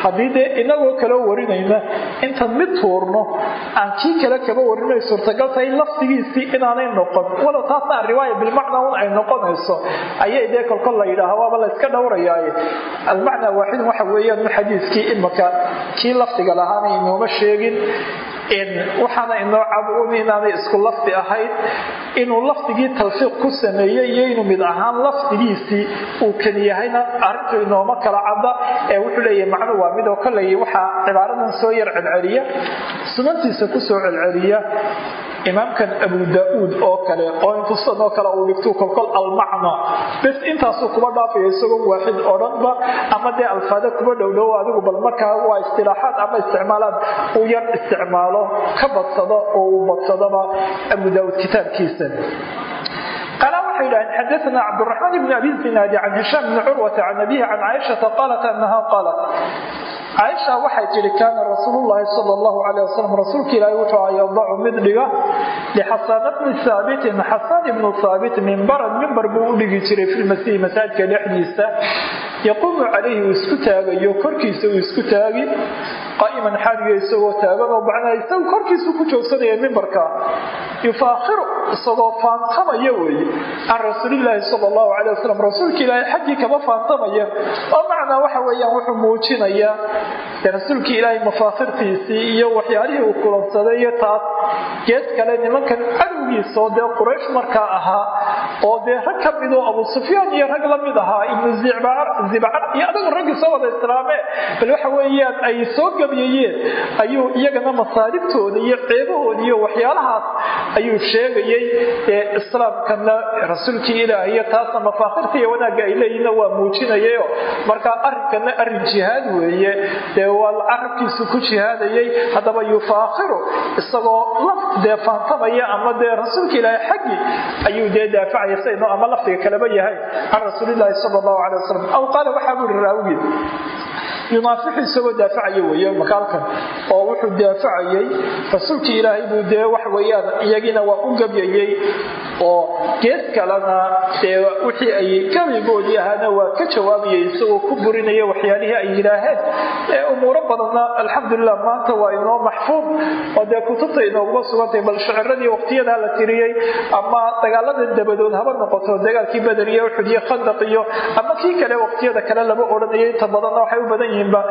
Haddii dee inagoo kaloo warinayna intaan mid tuurno aan kii kale kaba warinay suurtagal tahay lafdigiisii inaanay noqon walow taasna riwaaya bilmacnaa ay noqonayso ayay dee kolkol la yidhaaha waaba la dhowrayaaye. Almacnaa waaxidun waxa weeyaan xadiiskii imaka kii lafdiga lahaana inooma sheegin waxaana inoo cab inaanay isku lafdi ahayd inuu lafdigii talfiiq ku sameeyey iyo inuu mid ahaan lafdigiisii uu keli yahayna arrintu inooma kala cadda ee wuxuu leeyahay macnu waa midoo koley waxaa cibaaradan soo yar celceliya sunantiisa ku soo celceliya imaamkan abu daauud oo kale oo intusan oo kale uu dhigtuu kolkol almacna bes intaasuu kuba dhaafaya isagoo waaxid odhanba ama dee alfaada kuba dhowdhow adigu bal markaa waa istilaaxaad ama isticmaalaad uu yar isticmaalo ka badsado oo uu badsadoba abu daauud kitaabkiisa قال waxay dhaheen xadaثna cabdالرحمن بن أbي الزناad عن هiشام بن curوة عن أبيه عن cائشhaةa qاaلت أنha qاaلت caaisha waxay tihi kaana rasuul lahi sal lahu aleh wasalam rasuulka ilaahi wuxuu a yadacu mid dhiga lixasaana bni haabitin xasaan ibnu haabit mimbaran mimbar buu u dhigi jiray fi lmasiih masaajidka dhexdiisa. Yaquumu calayhi uu isku taagayo korkiisa uu isku taagi qaa'iman xaaliga isagoo taagan oo macnaa isagu korkiisu ku joogsanaya mimbarka yufaakhiru isagoo faantamaya weeye can rasuulilaahi sal allahu caleh wasalam rasuulka ilaahi xaggii kama faantamaya oo macnaa waxa weeyaan wuxuu muujinayaa dee rasuulkii ilaahay mafaakhirtiisii iyo waxyaalihii uu kulansaday iyo taas gees kale nimankan cadowgiisa oo dee quraysh markaa ahaa oo dee rag ka midoo abu sufyaan iyo rag la mid ahaa ibnu zibcar iyo adagu raggii soo wada islaamee bal waxa weeyaan ay soo gabiyayeen ayuu iyagana masaaribtooda iyo ceebahooda iyo waxyaalahaas ayuu sheegayey ee islaamkana rasuulkii ilaahay iyo taasna mafaakhirta iyo wanaagga ay leeyihinna waa muujinayayo marka arrinkana arrin jihaad weeye dee waa carabkiisu ku jihaadayay haddaba yufaakhiru isagoo laf dee faantamaya ama dee rasuulka ilaahay xaggii ayuu dee daafacaya sayno ama lafdiga kaleba yahay can rasuulilaahi sal allahu calay wasalam aw qaala waxaa buu ihi raawigii yunaafixu isagoo daafacaya weeye makaalkan oo wuxuu daafacayay rasuulkii ilaahay buu dee wax weeyaan iyagiina waa u gabyayey oo gees kalena dee wixii ay gabaygoodii ahaana waa ka jawaabayay isagoo ku burinaya waxyaalihii ay yidhaaheen ee umuuro badanna alxamdulilah maanta waa inoo maxfuud. Oo dee kutubta inooguma sugantay bal shaciradii waqtiyadaa la tiriyey ama dagaalada dabadood haba noqoto dagaalkii beder iyo khandaq iyo ama kii kale waqtiyada kale lama odhanayay inta badanna waxay u badan yihiinba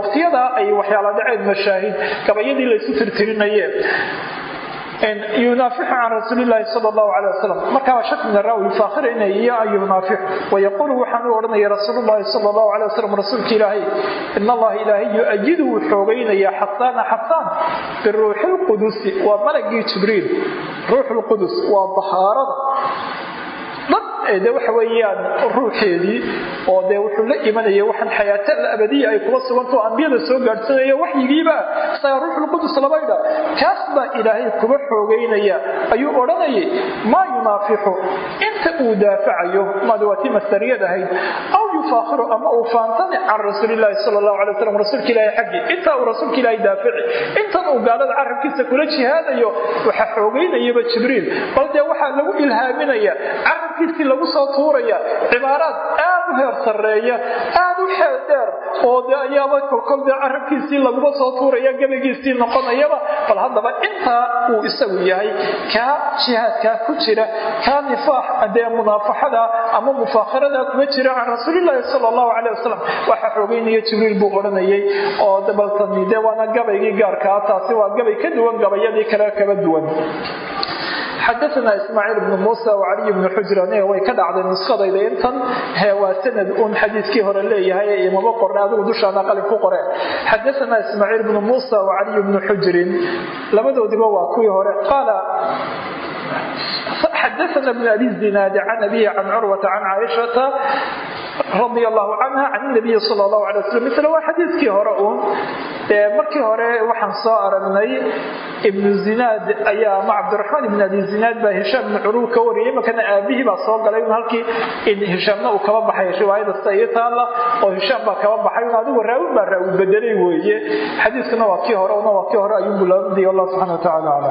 waqtiyadaa ay waxyaala dhaceen mashaahid gabayadii laysu tirtirinayeen yunaafiu can rasuulilahi sal lahu aleh wasalam markaaba shak min araawi yufaakhirayna iyo an yunaafixu wayaquulu waxaan u odhanaya rasuululahi sal lahu aleh wasalam rasuulka ilaahay in allaha ilaahay yu-ayidu wuu xasaana xasaan biruuxi waa malagii jibriil ruux lqudus waa de waxa weeyaan ruuxeedii oo dee wuxuu la imanaya waxaan xayaata abadiya ay kuba sugantao ambiyada soo gaadhsanaya waxyigiiba isaga ruuxulqudus labaydha kaas baa ilaahay kuba xoogaynaya ayuu odhanayay maa yunaafixu inta uu daafacayo maad waa tii mastariyad ahayd aw yufaakhiru ama uu faantani can rasuulilaahi sal allahu alay wasalam rasuulka ilaahi xaggii intaa uu rasuulka ilaahi daafici intan uu gaalada carabkiisa kula jihaadayo waxaa xoogaynayaba jibriil. Bal dee waxaa lagu ilhaaminaya carabkiisii lagu soo tuuraya cibaaraad aad u heer sarreeya aad u xeel dheer oo de ayaaba kolkol carabkiisii laguma soo tuuraya gebagiisii noqonayaba bal haddaba intaa uu isagu yahay kaa jihaadkaa ku jira kaa nifaax dee munaafaxada ama mufaakhirada kuma jira can rasuulilaahi sal allahu caleh wasalam waxa xoogeynaya jibriil buu odhanayay oo dabaltani dee waana gabaygii gaarkaa taasi waa gabay ka duwan gabayadii kale kaba duwan xadaana ismaaciil bnu muusa wacaliy bnu xujr aniga way ka dhacday nuskadayda intan waa sanad uun xadiiskii hore leeyahay imama qorne adigu dushaana qalin ku qore xadaana ismaaciil bnu muusa wacaliy bnu xujrin labadoodiba waa kuwii hore qaala xadaana bn abi zinaadi can abihi can curwata can caaishata radi allahu canha can nabiyi sal allahu alay wasalam misle waa xadiiskii hore uun markii hore waxaan soo aragnay ibnu zinaad ayaa ama cabdiraxmaan ibn abi zinaad baa hishaam ibnu curur ka wariyay imakana aabihii baa soo galay halkii hishaamna uu kaba baxay riwaayada sayo taalla oo hishaam baa kaba baxay adigu raawin baa raawi bedelay weeye xadiiskuna waa kii hore una waa kii hore ayuu bulaamdiy allah subxana wa tacala ala